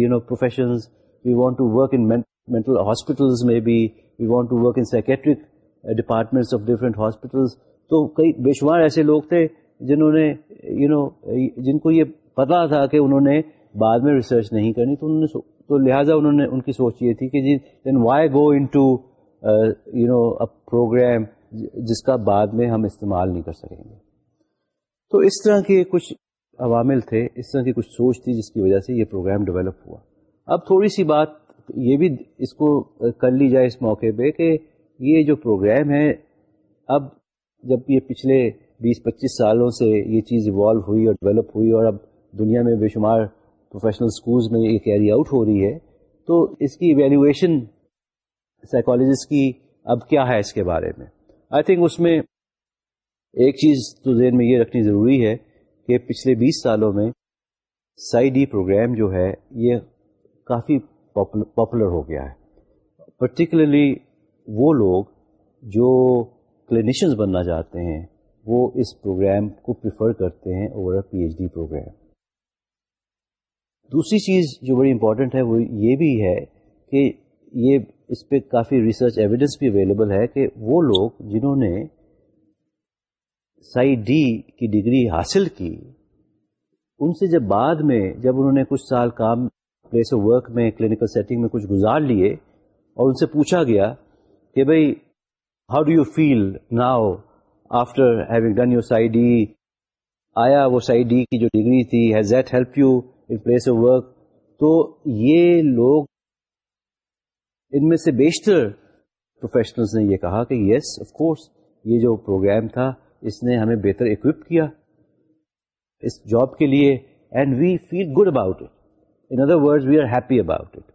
you know professions we want to work in mental hospitals میں be we want to work in psychiatric departments of different hospitals تو کئی بے شمار ایسے لوگ تھے جنہوں نے یو نو جن کو یہ پتہ تھا کہ انہوں نے بعد میں ریسرچ نہیں کرنی تو انہوں نے تو لہٰذا انہوں نے ان کی سوچ یہ تھی کہ جی then why go into you know a program جس کا بعد میں ہم استعمال نہیں کر سکیں گے تو اس طرح کے کچھ عوامل تھے اس طرح کی کچھ سوچ تھی جس کی وجہ سے یہ پروگرام ڈیولپ ہوا اب تھوڑی سی بات یہ بھی اس کو کر لی جائے اس موقع پہ کہ یہ جو پروگرام ہے اب جب یہ پچھلے بیس پچیس سالوں سے یہ چیز ایوالو ہوئی اور ڈیولپ ہوئی اور اب دنیا میں بے شمار پروفیشنل سکولز میں یہ کیری آؤٹ ہو رہی ہے تو اس کی ایویلیویشن سائیکالوجسٹ کی اب کیا ہے اس کے بارے میں آئی تھنک اس میں ایک چیز تو ذہن میں یہ رکھنی ضروری ہے کہ پچھلے بیس سالوں میں سائی ڈی پروگرام جو ہے یہ کافی پاپولر ہو گیا ہے پرٹیکولرلی وہ لوگ جو کلینیشنز بننا چاہتے ہیں وہ اس پروگرام کو پریفر کرتے ہیں over a P H D program دوسری چیز جو بڑی امپورٹنٹ ہے وہ یہ بھی ہے کہ یہ اس پہ کافی ریسرچ ایویڈنس بھی اویلیبل ہے کہ وہ لوگ جنہوں نے سائی ڈی کی ڈگری حاصل کی ان سے جب بعد میں جب انہوں نے کچھ سال کام پلیس آف ورک میں کلینکل سیٹنگ میں کچھ گزار لیے اور ان سے پوچھا گیا کہ بھائی how do you feel now after having done your Psy Psy D D آیا وہ کی جو ڈگری تھی has that help you in place of work تو یہ لوگ ان میں سے بیشتر پروفیشنلز نے یہ کہا کہ یس آف کورس یہ جو پروگرام تھا اس نے ہمیں بہتر اکوپ کیا اس جاب کے لیے and we feel good about it in other word we are happy about it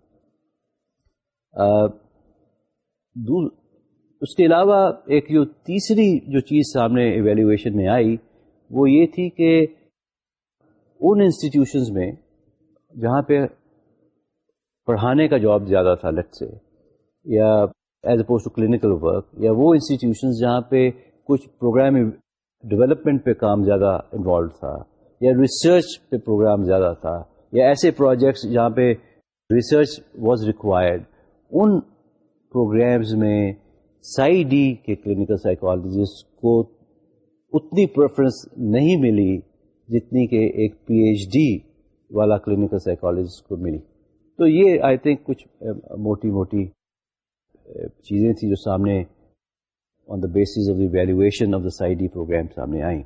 اس کے علاوہ ایک جو تیسری جو چیز سامنے ایویلیویشن میں آئی وہ یہ تھی کہ ان انسٹیٹیوشنز میں جہاں پہ پڑھانے کا جاب زیادہ تھا لٹ سے یا as opposed to clinical work یا وہ انسٹیٹیوشن جہاں پہ کچھ پروگرام ڈیولپمنٹ پہ کام زیادہ انوالو تھا یا ریسرچ پہ پروگرام زیادہ تھا یا ایسے پروجیکٹس جہاں پہ research was required in programmes میں سائی ڈی کے کلینکل سائیکالوجسٹ کو اتنی پریفرنس نہیں ملی جتنی کہ ایک پی ایچ ڈی والا کلینکل سائیکالوجسٹ کو ملی تو یہ آئی تھنک کچھ موٹی موٹی چیزیں تھیں جو سامنے on the basis of the evaluation of the Psy D program سامنے آئیں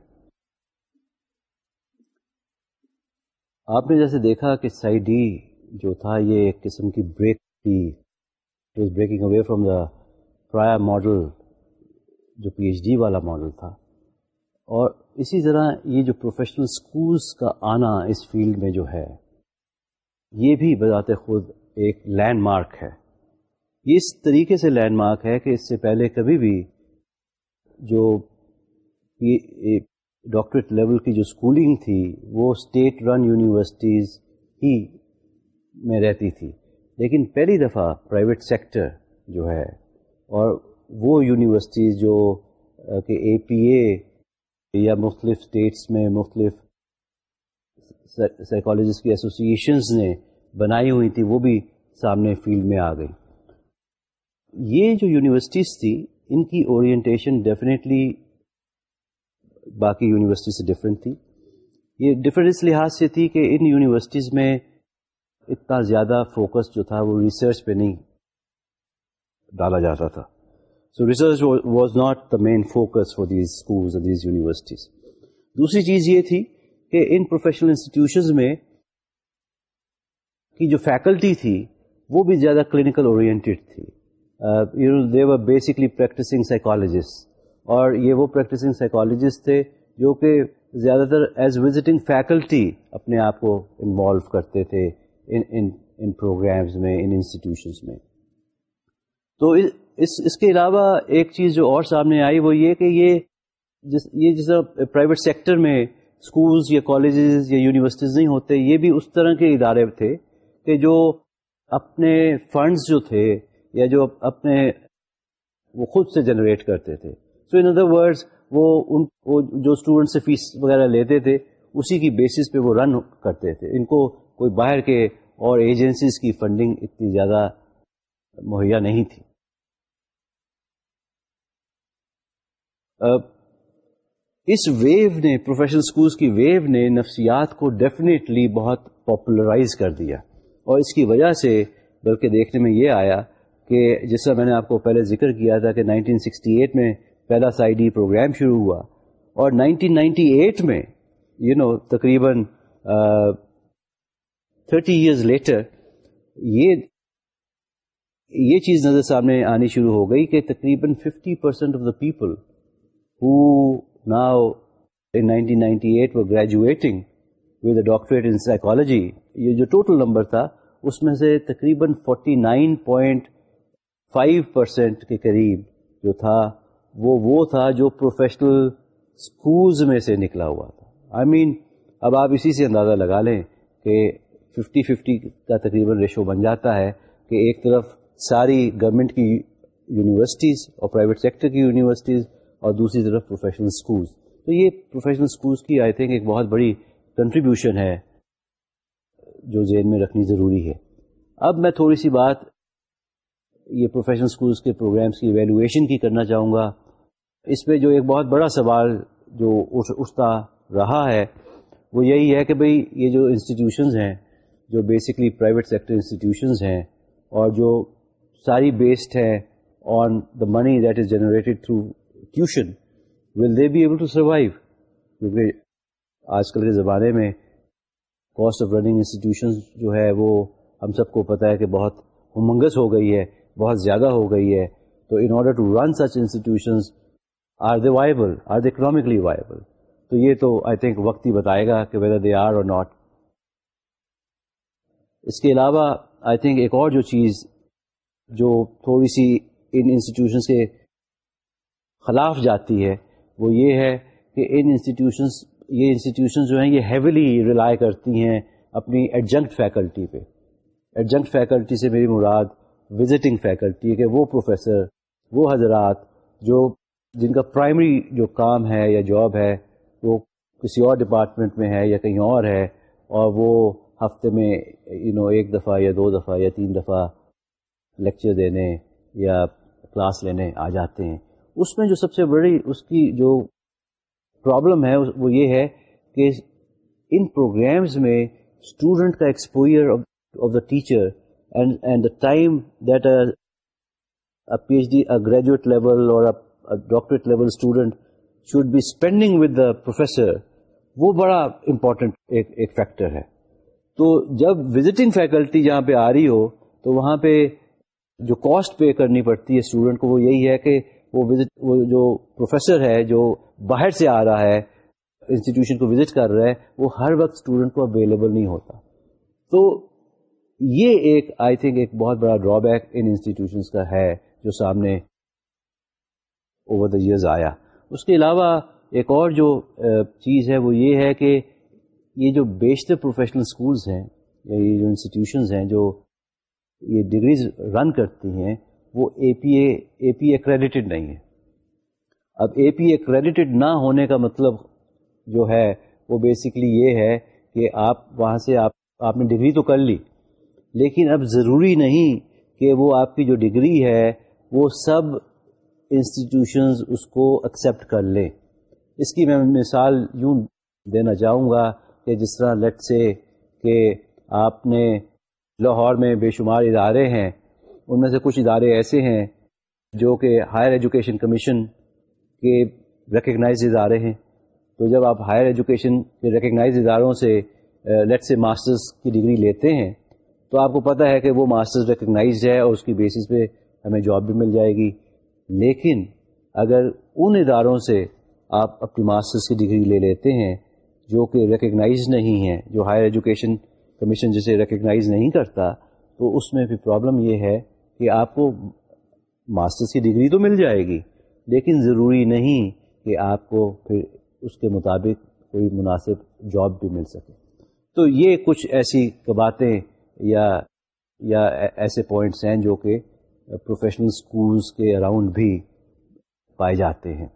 آپ نے جیسے دیکھا کہ سائی ڈی جو تھا یہ ایک قسم کی بریک تھی is breaking away from the prior model جو پی ایچ ڈی والا ماڈل تھا اور اسی طرح یہ جو پروفیشنل اسکولس کا آنا اس فیلڈ میں جو ہے یہ بھی بذات خود ایک لینڈ مارک ہے یہ اس طریقے سے لینڈ مارک ہے کہ اس سے پہلے کبھی بھی جو ڈاکٹریٹ لیول کی جو اسکولنگ تھی وہ اسٹیٹ رن یونیورسٹیز ہی میں رہتی تھی لیکن پہلی دفعہ پرائیویٹ سیکٹر جو ہے اور وہ یونیورسٹیز جو کہ اے پی اے یا مختلف اسٹیٹس میں مختلف سائیکالوجسٹ کی ایسوسیشنز نے بنائی ہوئی تھی وہ بھی سامنے فیلڈ میں آ گئی یہ جو یونیورسٹیز تھی ان کی اورینٹیشن ڈیفینیٹلی باقی یونیورسٹی سے ڈفرینٹ تھی یہ ڈفرینٹ اس لحاظ سے تھی کہ ان یونیورسٹیز میں اتنا زیادہ فوکس جو تھا وہ ریسرچ پہ نہیں ڈالا جاتا تھا so research was not the main focus for these or these universities دوسری چیز یہ تھی کہ ان پروفیشنل انسٹیٹیوشنز میں کی جو فیکلٹی تھی وہ بھی زیادہ کلینکل اورینٹیڈ تھی بیسکلی پریکٹسنگ سائیکالوجسٹ اور یہ وہ پریکٹسنگ سائیکالوجسٹ تھے جو کہ زیادہ تر ایز وزٹنگ فیکلٹی اپنے آپ کو انوالو کرتے تھے ان پروگرامز میں ان انسٹیٹیوشنس میں تو اس اس کے علاوہ ایک چیز جو اور سامنے آئی وہ یہ کہ یہ جس یہ جیسا پرائیویٹ سیکٹر میں اسکولز یا کالجز یا یونیورسٹیز نہیں ہوتے یہ بھی اس طرح کے ادارے تھے کہ جو اپنے فنڈز جو تھے یا جو اپنے وہ خود سے جنریٹ کرتے تھے سو ان ادر ورڈس وہ ان کو جو اسٹوڈنٹ سے فیس وغیرہ لیتے تھے اسی کی بیسس پہ وہ رن کرتے تھے ان کو کوئی باہر کے اور ایجنسیز کی فنڈنگ اتنی زیادہ مہیا نہیں تھی اس ویو نے پروفیشنل اسکولس کی ویو نے نفسیات کو ڈیفینیٹلی بہت پاپولرائز کر دیا اور اس کی وجہ سے بلکہ دیکھنے میں یہ آیا کہ جسا میں نے آپ کو پہلے ذکر کیا تھا کہ 1968 میں پہلا سائی ڈی پروگرام شروع ہوا اور 1998 میں یو you نو know, تقریباً تھرٹی ایئرز لیٹر یہ یہ چیز نظر سامنے آنی شروع ہو گئی کہ تقریباً fifty percent of the people who now nineteen with a doctorate in psychology یہ جو ٹوٹل نمبر تھا اس میں سے تقریباً forty nine point five percent کے قریب جو تھا وہ وہ تھا جو پروفیشنل اسکولز میں سے نکلا ہوا تھا آئی I مین mean, اب آپ اسی سے اندازہ لگا لیں کہ ففٹی ففٹی کا تقریباً ریشو بن جاتا ہے کہ ایک طرف ساری گورنمنٹ کی یونیورسٹیز اور پرائیویٹ سیکٹر کی یونیورسٹیز اور دوسری طرف پروفیشنل اسکولز تو یہ پروفیشنل اسکولز کی آئی تھنک ایک بہت بڑی کنٹریبیوشن ہے جو ذہن میں رکھنی ضروری ہے اب میں تھوڑی سی بات یہ پروفیشنل اسکولس کے پروگرامس کی ایویلویشن کی کرنا چاہوں گا اس پہ جو ایک بہت بڑا سوال جو اٹھتا رہا ہے وہ یہی ہے کہ بھئی یہ جو انسٹیٹیوشنز ہیں جو بیسکلی پرائیویٹ سیکٹر انسٹیٹیوشنز ہیں اور جو ساری بیسڈ ہیں on the money that is generated through tuition will they be able to survive کیونکہ آج کل کے زمانے میں کاسٹ آف رننگ انسٹیٹیوشنز جو ہے وہ ہم سب کو پتہ ہے کہ بہت ہومنگس ہو گئی ہے بہت زیادہ ہو گئی ہے تو in order to run such institutions are they viable are they economically viable تو یہ تو آئی تھنک وقت ہی بتائے گا کہ whether they are or not اس کے علاوہ آئی تھنک ایک اور جو چیز جو تھوڑی سی انسٹیٹیوشنس کے خلاف جاتی ہے وہ یہ ہے کہ ان انسٹیٹیوشنس یہ انسٹیٹیوشنس جو ہیں یہ ہیویلی ریلائی کرتی ہیں اپنی ایڈجنکٹ فیکلٹی پہ ایڈجنکٹ فیکلٹی سے میری مراد وزٹنگ فیکلٹی کے وہ پروفیسر وہ حضرات جو جن کا پرائمری جو کام ہے یا جاب ہے وہ کسی اور ڈپارٹمنٹ میں ہے یا کہیں اور ہے اور وہ ہفتے میں یو نو ایک دفعہ یا دو دفعہ یا تین دفعہ لیکچر دینے یا کلاس لینے آ جاتے ہیں اس میں جو سب سے بڑی اس کی جو پرابلم ہے وہ یہ ہے کہ ان پروگرامز میں اسٹوڈنٹ کا exposure of the teacher and and the time that P H D graduate level or doctorate level student should be spending with a professor وہ بڑا امپورٹنٹ ایک فیکٹر ہے تو جب وزٹنگ فیکلٹی جہاں پہ آ رہی ہو تو وہاں پہ جو کاسٹ پے کرنی پڑتی ہے اسٹوڈینٹ کو وہ یہی ہے کہ وہ جو پروفیسر ہے جو باہر سے آ رہا ہے انسٹیٹیوشن کو وزٹ کر رہا ہے وہ ہر وقت اسٹوڈنٹ کو اویلیبل نہیں ہوتا تو یہ ایک آئی تھنک ایک بہت بڑا ڈرا بیک انسٹیٹیوشنس کا ہے جو سامنے اوور دا ایئرز آیا اس کے علاوہ ایک اور جو چیز ہے وہ یہ ہے کہ یہ جو بیشتر پروفیشنل اسکولس ہیں یا یہ جو انسٹیٹیوشنز ہیں جو یہ ڈگریز رن کرتی ہیں وہ اے پی اے اے پی اے کریڈیٹیڈ نہیں ہے اب اے پی اے کریڈیٹیڈ نہ ہونے کا مطلب جو ہے وہ بیسکلی یہ ہے کہ آپ وہاں سے آپ آپ نے ڈگری تو کر لی لیکن اب ضروری نہیں کہ وہ آپ کی جو ڈگری ہے وہ سب انسٹیٹیوشنز اس کو ایکسیپٹ کر لیں اس کی میں مثال یوں دینا چاہوں گا کہ جس طرح لٹ سے کہ آپ نے لاہور میں بے شمار ادارے ہیں ان میں سے کچھ ادارے ایسے ہیں جو کہ ہائر ایجوکیشن کمیشن کے ریکگنائز ادارے ہیں تو جب آپ ہائر ایجوکیشن کے ریکگنائز اداروں سے لیٹ سے ماسٹرز کی ڈگری لیتے ہیں تو آپ کو پتہ ہے کہ وہ ماسٹرز ریکگنائزڈ ہے اور اس کی بیسس پہ ہمیں جاب بھی مل جائے گی لیکن اگر ان اداروں سے آپ اپنی ماسٹرز کی ڈگری لے لیتے ہیں جو کہ ریکگنائز نہیں ہیں جو ہائر ایجوکیشن کمیشن جسے ریکگنائز نہیں کرتا تو اس میں بھی پرابلم یہ ہے کہ آپ کو ماسٹرس کی ڈگری تو مل جائے گی لیکن ضروری نہیں کہ آپ کو پھر اس کے مطابق کوئی مناسب جاب بھی مل سکے تو یہ کچھ ایسی کباتیں یا یا ایسے پوائنٹس ہیں جو کہ پروفیشنل اسکولس کے اراؤنڈ بھی پائے جاتے ہیں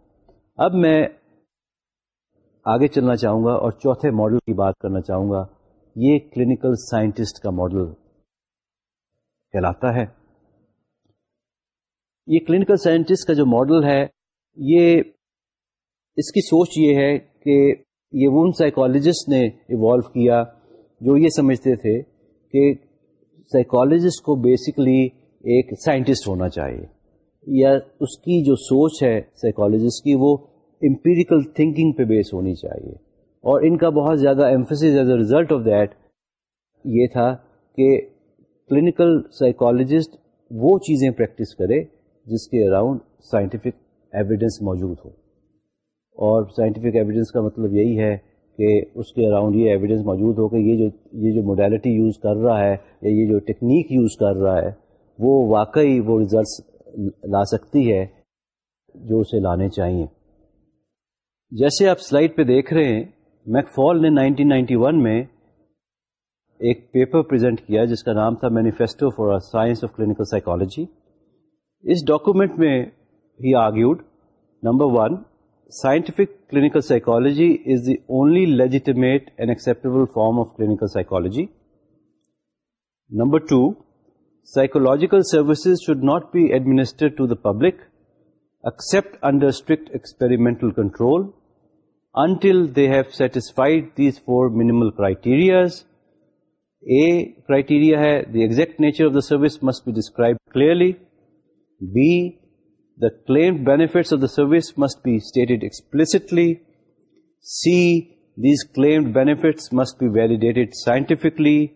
اب میں آگے چلنا چاہوں گا اور چوتھے ماڈل کی بات کرنا چاہوں گا یہ کلینکل سائنٹسٹ کا ماڈل کہلاتا ہے یہ کلینکل سائنٹسٹ کا جو ماڈل ہے یہ اس کی سوچ یہ ہے کہ یہ ان سائیکالوجسٹ نے ایوالو کیا جو یہ سمجھتے تھے کہ سائیکالوجسٹ کو بیسکلی ایک سائنٹسٹ ہونا چاہیے یا اس کی جو سوچ ہے سائیکالوجسٹ کی وہ امپیریکل تھنکنگ پہ بیس ہونی چاہیے اور ان کا بہت زیادہ emphasis is a result of that یہ تھا کہ کلینکل سائیکالوجسٹ وہ چیزیں پریکٹس کرے جس کے اراؤنڈ سائنٹیفک ایویڈینس موجود ہو اور سائنٹیفک ایویڈینس کا مطلب یہی ہے کہ اس کے اراؤنڈ یہ ایویڈنس موجود ہو کہ یہ جو یہ جو موڈیلٹی یوز کر رہا ہے یا یہ جو ٹیکنیک یوز کر رہا ہے وہ واقعی وہ ریزلٹس لا سکتی ہے جو اسے لانے چاہیے جیسے آپ سلائڈ پہ دیکھ رہے ہیں میک فال نے 1991 میں ایک پیپر پریزنٹ کیا جس کا نام تھا manifesto for science of clinical psychology us document میں ہی argued number one Scientific clinical psychology is the only legitimate and acceptable form of clinical psychology. Number two, psychological services should not be administered to the public except under strict experimental control until they have satisfied these four minimal criteria. A criteria hai, the exact nature of the service must be described clearly. B, the claimed benefits of the service must be stated explicitly. C, these claimed benefits must be validated scientifically.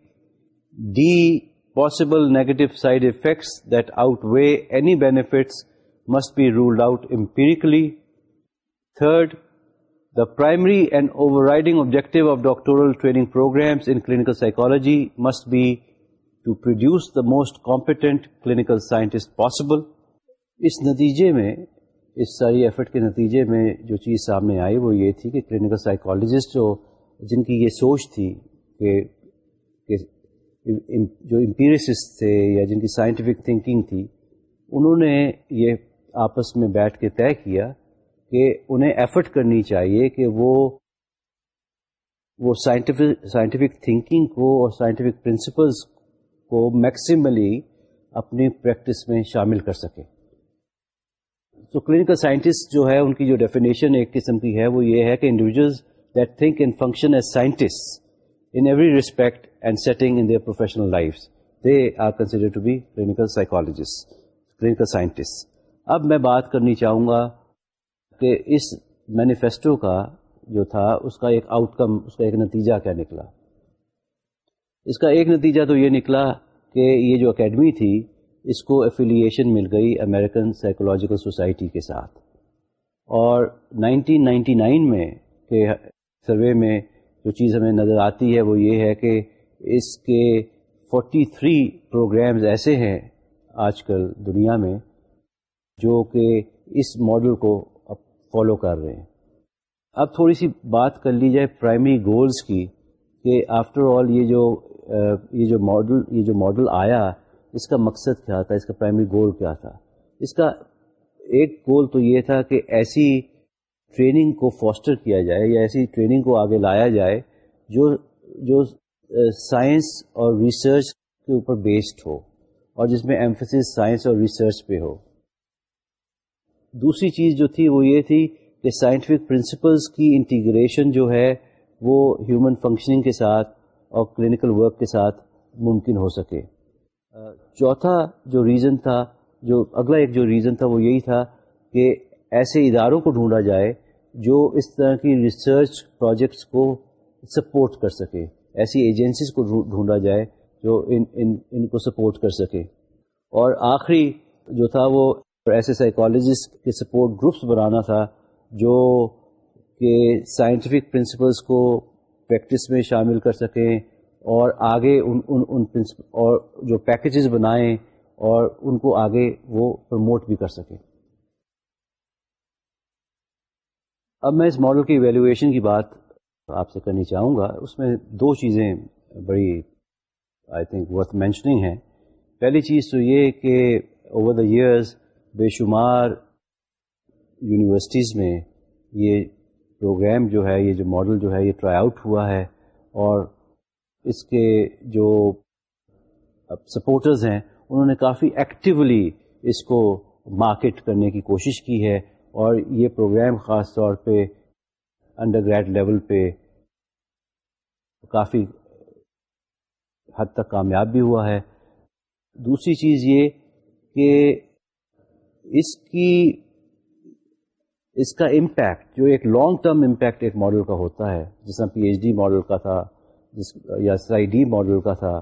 D, possible negative side effects that outweigh any benefits must be ruled out empirically. Third, the primary and overriding objective of doctoral training programs in clinical psychology must be to produce the most competent clinical scientist possible. اس نتیجے میں اس ساری effort کے نتیجے میں جو چیز سامنے آئی وہ یہ تھی کہ کلینکل سائیکالوجسٹ جو جن کی یہ سوچ تھی کہ جو امپیریسس تھے یا جن کی سائنٹیفک تھنکنگ تھی انہوں نے یہ آپس میں بیٹھ کے طے کیا کہ انہیں ایفرٹ کرنی چاہیے کہ وہ وہ سائنٹیفک سائنٹیفک تھنکنگ کو اور سائنٹیفک پرنسپلس کو میکسیملی اپنی پریکٹس میں شامل کر سکیں تو کلینکل سائنٹسٹ جو ہے ان کی جو ڈیفینیشن ایک قسم کی ہے وہ یہ ہے کہ individuals that think and function as scientist in every respect and setting in their professional life they are consider to be clinical psychologist clinical scientist اب میں بات کرنی چاہوں گا کہ اس مینیفیسٹو کا جو تھا اس کا ایک آؤٹ کم اس کا ایک نتیجہ کیا نکلا اس کا ایک نتیجہ تو یہ نکلا کہ یہ جو اکیڈمی تھی اس کو افیلیشن مل گئی امریکن سائیکولوجیکل سوسائٹی کے ساتھ اور نائنٹین نائنٹی نائن میں کے سروے میں جو چیز ہمیں نظر آتی ہے وہ یہ ہے کہ اس کے فورٹی تھری پروگرامز ایسے ہیں آج کل دنیا میں جو کہ اس ماڈل کو اب فالو کر رہے ہیں اب تھوڑی سی بات کر لی جائے پرائمری گولز کی کہ آفٹر آل یہ جو یہ جو ماڈل یہ جو ماڈل آیا اس کا مقصد کیا تھا اس کا پرائمری گول کیا تھا اس کا ایک گول تو یہ تھا کہ ایسی ٹریننگ کو فاسٹر کیا جائے یا ایسی ٹریننگ کو آگے لایا جائے جو جو سائنس اور ریسرچ کے اوپر بیسڈ ہو اور جس میں ایمفسس سائنس اور ریسرچ پہ ہو دوسری چیز جو تھی وہ یہ تھی کہ سائنٹیفک پرنسپلس کی انٹیگریشن جو ہے وہ ہیومن فنکشننگ کے ساتھ اور کلینکل ورک کے ساتھ ممکن ہو سکے چوتھا جو ریزن تھا جو اگلا ایک جو ریزن تھا وہ یہی تھا کہ ایسے اداروں کو ڈھونڈا جائے جو اس طرح کی ریسرچ پروجیکٹس کو سپورٹ کر سکے ایسی ایجنسیز کو ڈھونڈا جائے جو ان ان ان کو سپورٹ کر سکے اور آخری جو تھا وہ ایسے سائیکالوجسٹ کے سپورٹ گروپس بنانا تھا جو کہ سائنٹیفک پرنسپلس کو پریکٹس میں شامل کر سکیں اور آگے ان ان ان پرنسپل اور جو پیکیجز بنائیں اور ان کو آگے وہ پروموٹ بھی کر سکیں اب میں اس ماڈل کی ایویلیویشن کی بات آپ سے کرنی چاہوں گا اس میں دو چیزیں بڑی آئی تھنک ورتھ مینشننگ ہیں پہلی چیز تو یہ کہ اوور دا ایئرز بے شمار یونیورسٹیز میں یہ پروگرام جو ہے یہ جو ماڈل جو ہے یہ ٹرائی آؤٹ ہوا ہے اور اس کے جو سپورٹرز ہیں انہوں نے کافی ایکٹیولی اس کو مارکیٹ کرنے کی کوشش کی ہے اور یہ پروگرام خاص طور پہ انڈر گریڈ لیول پہ کافی حد تک کامیاب بھی ہوا ہے دوسری چیز یہ کہ اس کی اس کا امپیکٹ جو ایک لانگ ٹرم امپیکٹ ایک ماڈل کا ہوتا ہے جس طرح پی ایچ ڈی ماڈل کا تھا جس یا آئی ڈی ماڈل کا تھا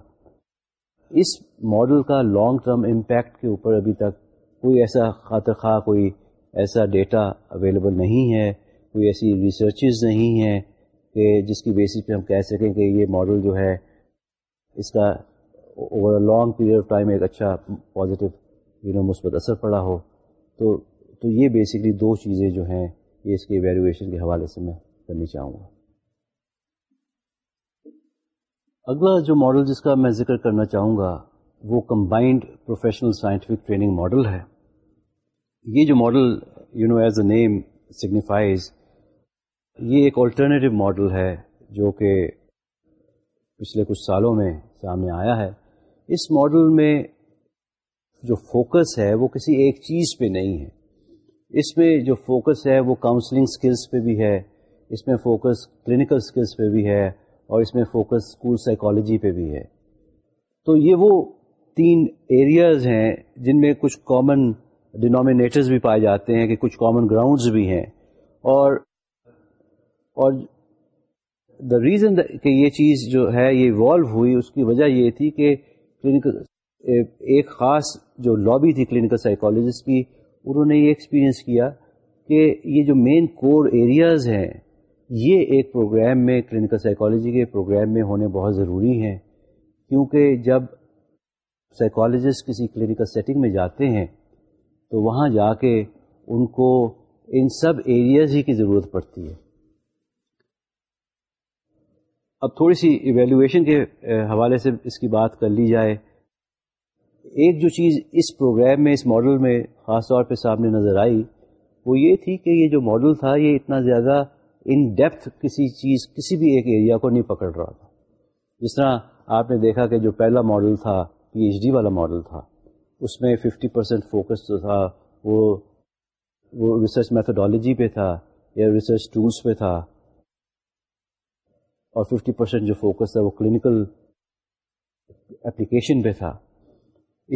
اس ماڈل کا لانگ ٹرم امپیکٹ کے اوپر ابھی تک کوئی ایسا خاطر خواہ کوئی ایسا ڈیٹا اویلیبل نہیں ہے کوئی ایسی ریسرچز نہیں ہیں کہ جس کی بیسس پہ ہم کہہ سکیں کہ یہ ماڈل جو ہے اس کا over a long period of time ایک اچھا پازیٹیو یو نو مثبت اثر پڑا ہو تو تو یہ بیسکلی دو چیزیں جو ہیں یہ اس کی ایویلیویشن کے حوالے سے میں کرنی چاہوں گا اگلا جو ماڈل جس کا میں ذکر کرنا چاہوں گا وہ combined professional scientific training model ہے یہ جو model you know as a name signifies یہ ایک آلٹرنیٹیو ماڈل ہے جو کہ پچھلے کچھ سالوں میں سامنے آیا ہے اس ماڈل میں جو فوکس ہے وہ کسی ایک چیز پہ نہیں ہے اس میں جو فوکس ہے وہ کاؤنسلنگ سکلز پہ بھی ہے اس میں فوکس کلینکل سکلز پہ بھی ہے اور اس میں فوکس اسکول سائیکالوجی پہ بھی ہے تو یہ وہ تین ایریاز ہیں جن میں کچھ کامن ڈینامینیٹرز بھی پائے جاتے ہیں کہ کچھ کامن گراؤنڈز بھی ہیں اور دا ریزن کہ یہ چیز جو ہے یہ ایوالو ہوئی اس کی وجہ یہ تھی کہ کلینکل ایک خاص جو لابی تھی کلینکل سائیکالوجسٹ کی انہوں نے یہ ایکسپیرئنس کیا کہ یہ جو مین کور ایریاز ہیں یہ ایک پروگرام میں کلینکل سائیکالوجی کے پروگرام میں ہونے بہت ضروری ہیں کیونکہ جب سائیکالوجسٹ کسی کلینکل سیٹنگ میں جاتے ہیں تو وہاں جا کے ان کو ان سب ایریاز ہی کی ضرورت پڑتی ہے اب تھوڑی سی ایویلیویشن کے حوالے سے اس کی بات کر لی جائے ایک جو چیز اس پروگرام میں اس ماڈل میں خاص طور پہ سامنے نظر آئی وہ یہ تھی کہ یہ جو ماڈل تھا یہ اتنا زیادہ ان ڈیپتھ کسی چیز کسی بھی ایک ایریا کو نہیں پکڑ رہا تھا جس طرح آپ نے دیکھا کہ جو پہلا ماڈل تھا پی ایچ ڈی والا ماڈل تھا اس میں ففٹی پرسینٹ فوکس جو تھا وہ وہ ریسرچ میتھڈالوجی پہ تھا یا ریسرچ ٹولس پہ تھا اور ففٹی پرسینٹ جو فوکس تھا وہ کلینکل اپلیکیشن پہ تھا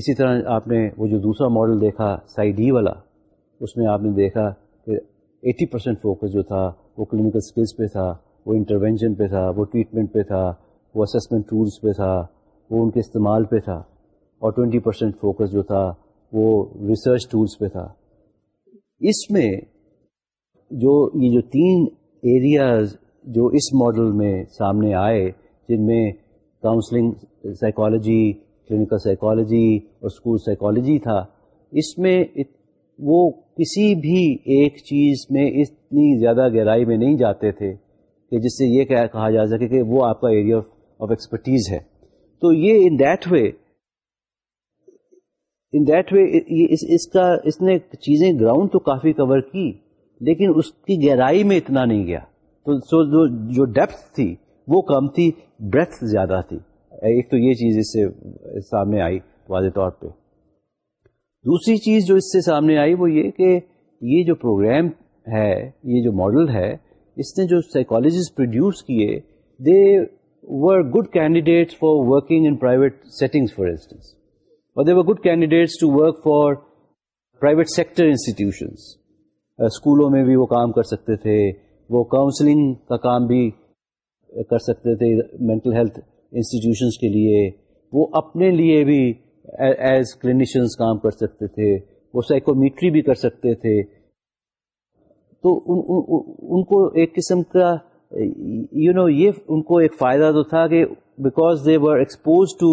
اسی طرح آپ نے وہ جو دوسرا ماڈل دیکھا سائی ڈی e والا اس میں آپ نے دیکھا ایٹی پرسینٹ فوکس جو تھا وہ کلینکل اسکلس پہ تھا وہ انٹروینشن پہ تھا وہ ٹریٹمنٹ پہ تھا وہ اسسمنٹ ٹولس پہ تھا وہ ان کے استعمال پہ تھا اور ٹوینٹی پرسینٹ فوکس جو تھا وہ ریسرچ ٹولس پہ تھا اس میں جو یہ جو تین ایریاز جو اس ماڈل میں سامنے آئے جن میں کاؤنسلنگ سائیکالوجی کلینکل سائیکالوجی اور اسکول سائیکالوجی تھا اس میں وہ کسی بھی ایک چیز میں اتنی زیادہ گہرائی میں نہیں جاتے تھے کہ جس سے یہ کہا جا سکے کہ وہ آپ کا ایریا آف ایکسپرٹیز ہے تو یہ in that way in that way اس کا اس نے چیزیں گراؤنڈ تو کافی کور کی لیکن اس کی گہرائی میں اتنا نہیں گیا تو سو جو ڈیپتھ تھی وہ کم تھی بریتھ زیادہ تھی ایک تو یہ چیز اس سے سامنے آئی واضح طور پہ دوسری چیز جو اس سے سامنے آئی وہ یہ کہ یہ جو پروگرام ہے یہ جو ماڈل ہے اس نے جو سائیکالوجیز پروڈیوس کیے they were good candidates for working in private settings for instance اور they were good candidates to work for private sector institutions اسکولوں میں بھی وہ کام کر سکتے تھے وہ کاؤنسلنگ کا کام بھی کر سکتے تھے مینٹل ہیلتھ انسٹیٹیوشنس کے لیے وہ اپنے لیے بھی ایز کلینیشینس کام کر سکتے تھے وہ سائیکومیٹری بھی کر سکتے تھے تو ان ان, ان کو ایک قسم کا یو you نو know, یہ ان کو ایک فائدہ تو تھا کہ because they were expose to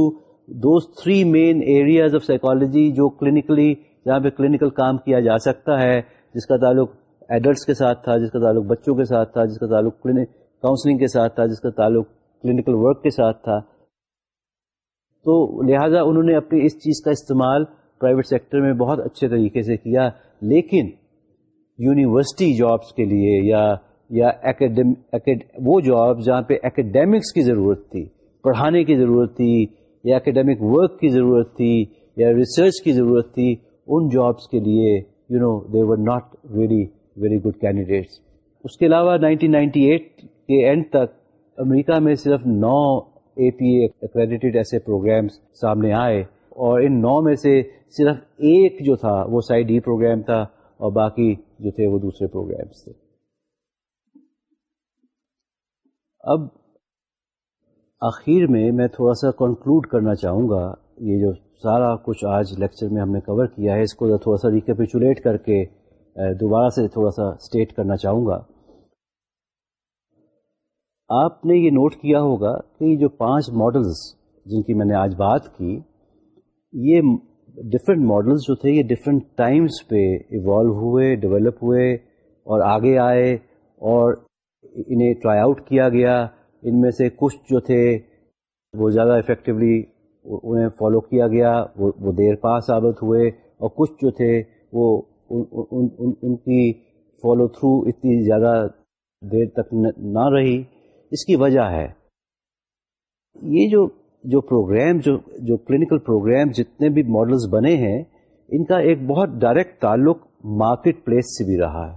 those three main areas of psychology جو کلینکلی جہاں پہ کلینکل کام کیا جا سکتا ہے جس کا تعلق ایڈلٹس کے ساتھ تھا جس کا تعلق بچوں کے ساتھ تھا جس کا تعلق کلینک کاؤنسلنگ کے ساتھ تھا جس کا تعلق کلینکل ورک کے ساتھ تھا تو لہٰذا انہوں نے اپنی اس چیز کا استعمال پرائیویٹ سیکٹر میں بہت اچھے طریقے سے کیا لیکن یونیورسٹی جابس کے لیے یا یا وہ جاب جہاں پہ اکیڈیمکس کی ضرورت تھی پڑھانے کی ضرورت تھی یا اکیڈیمک ورک کی ضرورت تھی یا ریسرچ کی ضرورت تھی ان جابس کے لیے you know they were not very very good candidates اس کے علاوہ 1998 کے اینڈ تک امریکہ میں صرف نو اے پی اے کریڈیٹیڈ ایسے پروگرامس سامنے آئے اور ان نو میں سے صرف ایک جو تھا وہ سائی ڈی پروگرام تھا اور باقی جو تھے وہ دوسرے پروگرامس تھے اب آخر میں میں تھوڑا سا کنکلوڈ کرنا چاہوں گا یہ جو سارا کچھ آج لیکچر میں ہم نے کور کیا ہے اس کو تھوڑا سا ریکیپیچولیٹ کر کے دوبارہ سے تھوڑا سا اسٹیٹ کرنا چاہوں گا آپ نے یہ نوٹ کیا ہوگا کہ جو پانچ ماڈلز جن کی میں نے آج بات کی یہ ڈفرینٹ ماڈلز جو تھے یہ ڈفرینٹ ٹائمس پہ ایوالو ہوئے ڈیولپ ہوئے اور آگے آئے اور انہیں ٹرائی آؤٹ کیا گیا ان میں سے کچھ جو تھے وہ زیادہ افیکٹولی انہیں فالو کیا گیا وہ وہ دیر پا ثابت ہوئے اور کچھ جو تھے وہ ان کی فالو تھرو اتنی زیادہ دیر تک نہ رہی اس کی وجہ ہے یہ جو جو پروگرام جو جو کلینکل پروگرام جتنے بھی ماڈلز بنے ہیں ان کا ایک بہت ڈائریکٹ تعلق مارکیٹ پلیس سے بھی رہا ہے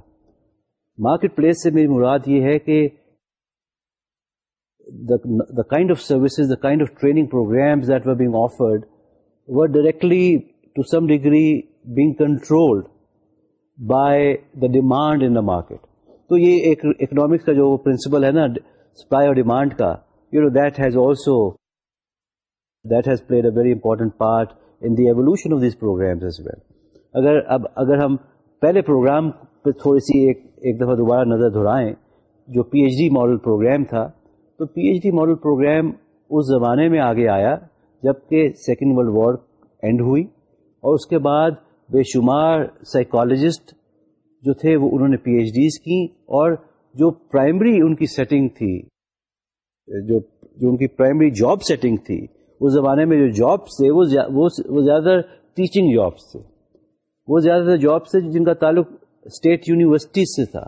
مارکیٹ پلیس سے میری مراد یہ ہے کہ the kind of services the kind of training program that being offered were directly to some degree being control by the demand in market تو یہ ایک اکنامکس کا جو پرنسپل ہے نا سپلائی اور ڈیمانڈ کا you know that has also that has played a very important part in the evolution of these programs as well اگر اب اگر ہم پہلے پروگرام پہ تھوڑی سی ایک ایک دفعہ دوبارہ نظر دھرائیں جو P H D model program تھا تو P H D model program اس زمانے میں آگے آیا جبکہ سیکنڈ ورلڈ وار اینڈ ہوئی اور اس کے بعد بے شمار سائیکالوجسٹ جو تھے وہ انہوں نے پی ایچ ڈیز کی اور جو پرائمری ان کی سیٹنگ تھی جو جو ان کی پرائمری جاب سیٹنگ تھی اس زمانے میں جو جابس تھے وہ زیادہ تر ٹیچنگ جابس تھے وہ زیادہ تر جابس تھے جن کا تعلق اسٹیٹ یونیورسٹی سے تھا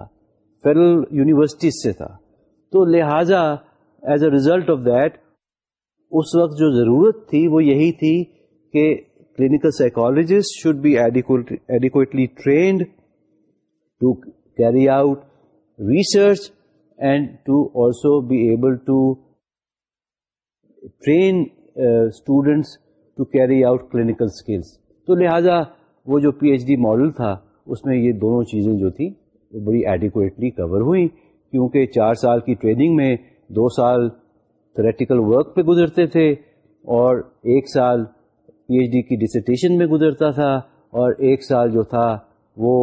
فیڈرل یونیورسٹی سے تھا تو لہذا as a result of that اس وقت جو ضرورت تھی وہ یہی تھی کہ clinical psychologist should be adequately trained to carry out research and to also be able to train students to carry out clinical skills تو لہٰذا وہ جو پی ایچ ڈی ماڈل تھا اس میں یہ دونوں چیزیں جو تھیں وہ بڑی ایڈیکویٹلی کور ہوئیں کیونکہ چار سال کی ٹریننگ میں دو سال تھریٹیکل ورک پہ گزرتے تھے اور ایک سال پی ایچ ڈی کی ڈسٹیشن میں گزرتا تھا اور ایک سال جو تھا وہ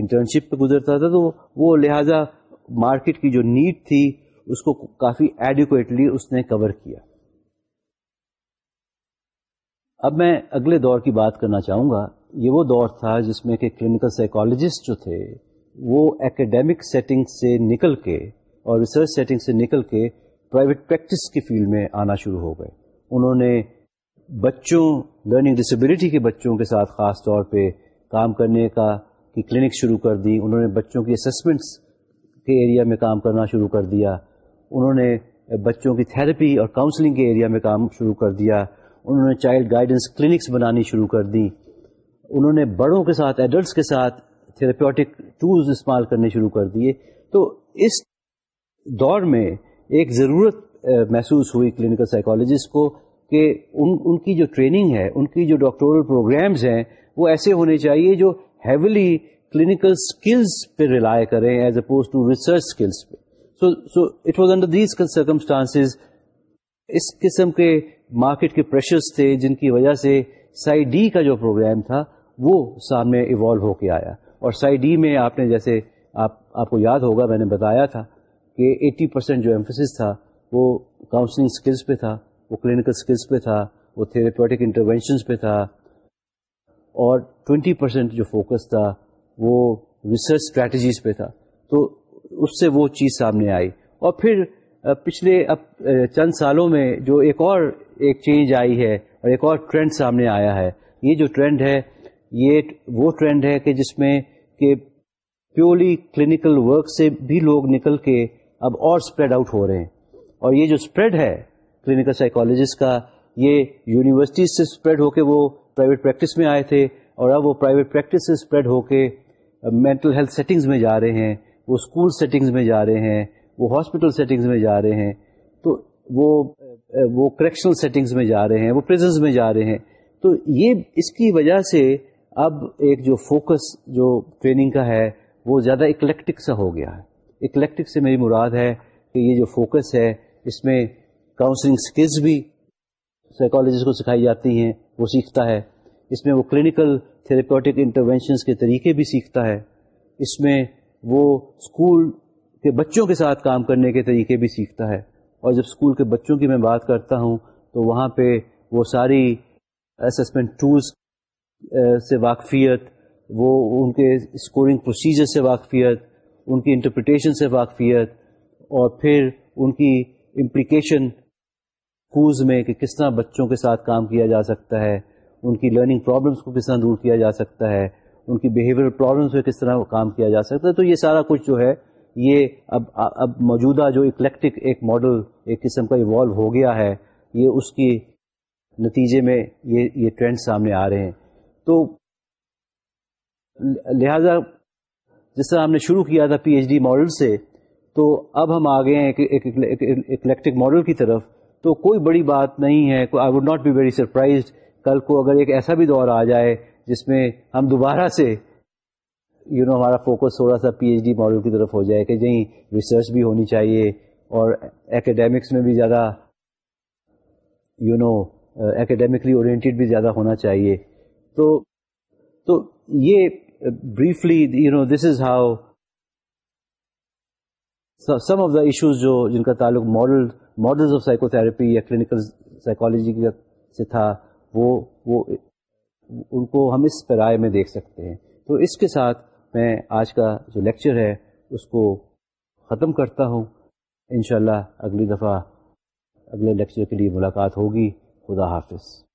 انٹرنشپ پہ گزرتا تھا تو وہ لہٰذا مارکیٹ کی جو نیڈ تھی اس کو کافی ایڈیکویٹلی اس نے کور کیا اب میں اگلے دور کی بات کرنا چاہوں گا یہ وہ دور تھا جس میں کہ کلینکل سائیکالوجسٹ جو تھے وہ اکیڈیمک سیٹنگ سے نکل کے اور ریسرچ سیٹنگ سے نکل کے پرائیویٹ پریکٹس کی فیلڈ میں آنا شروع ہو گئے انہوں نے بچوں لرننگ ڈسیبلٹی کے بچوں کے ساتھ خاص طور پہ کام کرنے کا کی کلینک شروع کر دی انہوں نے بچوں کی اسسمنٹس کے ایریا میں کام کرنا شروع کر دیا انہوں نے بچوں کی تھیراپی اور کاؤنسلنگ کے ایریا میں کام شروع کر دیا انہوں نے چائلڈ گائیڈنس کلینکس بنانی شروع کر دی انہوں نے بڑوں کے ساتھ ایڈلٹس کے ساتھ تھراپیوٹک ٹولز استعمال کرنے شروع کر دیے تو اس دور میں ایک ضرورت محسوس ہوئی کلینکل سائیکالوجسٹ کو کہ ان کی جو ٹریننگ ہے ان کی جو ڈاکٹورل پروگرامز ہیں وہ ایسے ہونے چاہیے جو ہیویلی کلینکل اسکلس پہ ریلائی کریں ایز اسکلس پہ so it was under these circumstances اس قسم کے مارکیٹ کے پریشرس تھے جن کی وجہ سے سائی ڈی کا جو پروگرام تھا وہ سامنے ایوالو ہو کے آیا اور سائی ڈی میں آپ نے جیسے آپ آپ کو یاد ہوگا میں نے بتایا تھا کہ ایٹی پرسینٹ جو ایمفسس تھا وہ کاؤنسلنگ اسکلس پہ تھا وہ کلینکل اسکلس پہ تھا وہ تھیراپیوٹک انٹروینشنس پہ تھا اور 20% پرسینٹ جو فوکس تھا وہ ریسرچ اسٹریٹجیز پہ تھا تو اس سے وہ چیز سامنے آئی اور پھر پچھلے اب چند سالوں میں جو ایک اور ایک چینج آئی ہے اور ایک اور ٹرینڈ سامنے آیا ہے یہ جو ٹرینڈ ہے یہ وہ ٹرینڈ ہے کہ جس میں کہ پیورلی کلینکل ورک سے بھی لوگ نکل کے اب اور اسپریڈ آؤٹ ہو رہے ہیں اور یہ جو اسپریڈ ہے کلینکل سائیکالوجسٹ کا یہ یونیورسٹیز سے اسپریڈ ہو کے وہ پرائیویٹ پریکٹس میں آئے تھے اور اب وہ پرائیویٹ پریکٹس سے اسپریڈ ہو کے مینٹل ہیلتھ سیٹنگز میں جا رہے ہیں وہ اسکول سیٹنگز میں جا رہے ہیں وہ ہاسپٹل سیٹنگز میں جا رہے ہیں تو وہ وہ کریکشنل سیٹنگز میں جا رہے ہیں وہ پریزنس میں جا رہے ہیں تو یہ اس کی وجہ سے اب ایک جو فوکس جو ٹریننگ کا ہے وہ زیادہ اکلیکٹک سا ہو گیا ہے اکلیکٹک سے میری مراد ہے کہ یہ جو فوکس ہے اس میں کاؤنسلنگ سکلز بھی سائیکالوجسٹ کو سکھائی جاتی ہیں وہ سیکھتا ہے اس میں وہ کلینکل تھراپیوٹک انٹروینشنس کے طریقے بھی سیکھتا ہے اس میں وہ اسکول کے بچوں کے ساتھ کام کرنے کے طریقے بھی سیکھتا ہے اور جب اسکول کے بچوں کی میں بات کرتا ہوں تو وہاں پہ وہ ساری اسسمنٹ ٹولس سے واقفیت وہ ان کے اسکورنگ پروسیجر سے واقفیت ان کی انٹرپریٹیشن سے واقفیت اور پھر ان کی امپلیکیشن اسکولز میں کہ کس طرح بچوں کے ساتھ کام کیا جا سکتا ہے ان کی لرننگ پرابلمس کو کس طرح دور کیا جا سکتا ہے ان کی بیہیویئر پرابلمس پہ کس طرح کام کیا جا سکتا ہے تو یہ سارا کچھ جو ہے یہ اب اب موجودہ جو اکلیکٹک ایک ماڈل ایک قسم کا ایوالو ہو گیا ہے یہ اس کی نتیجے میں یہ یہ ٹرینڈ سامنے آ رہے ہیں تو لہٰذا جس طرح ہم نے شروع کیا تھا پی ایچ ڈی ماڈل سے تو اب ہم آ ہیں ایک اکلیکٹک ماڈل کی طرف تو کوئی بڑی بات نہیں ہے I would not be very surprised کل کو اگر ایک ایسا بھی دور آ جائے جس میں ہم دوبارہ سے یو you نو know, ہمارا فوکس تھوڑا سا پی ایچ ڈی ماڈل کی طرف ہو جائے کہ جہیں ریسرچ بھی ہونی چاہیے اور اکیڈیمکس میں بھی زیادہ یو نو اورینٹیڈ بھی زیادہ ہونا چاہیے تو تو یہ briefly you know this is how some of the issues جو جن کا تعلق ماڈل ماڈلز آف سائیکوتھراپی یا کلینکل سائیکالوجی سے تھا وہ وہ ان کو ہم اس پرائے میں دیکھ سکتے ہیں تو اس کے ساتھ میں آج کا جو لیکچر ہے اس کو ختم کرتا ہوں انشاءاللہ اگلی دفعہ اگلے لیکچر کے لیے ملاقات ہوگی خدا حافظ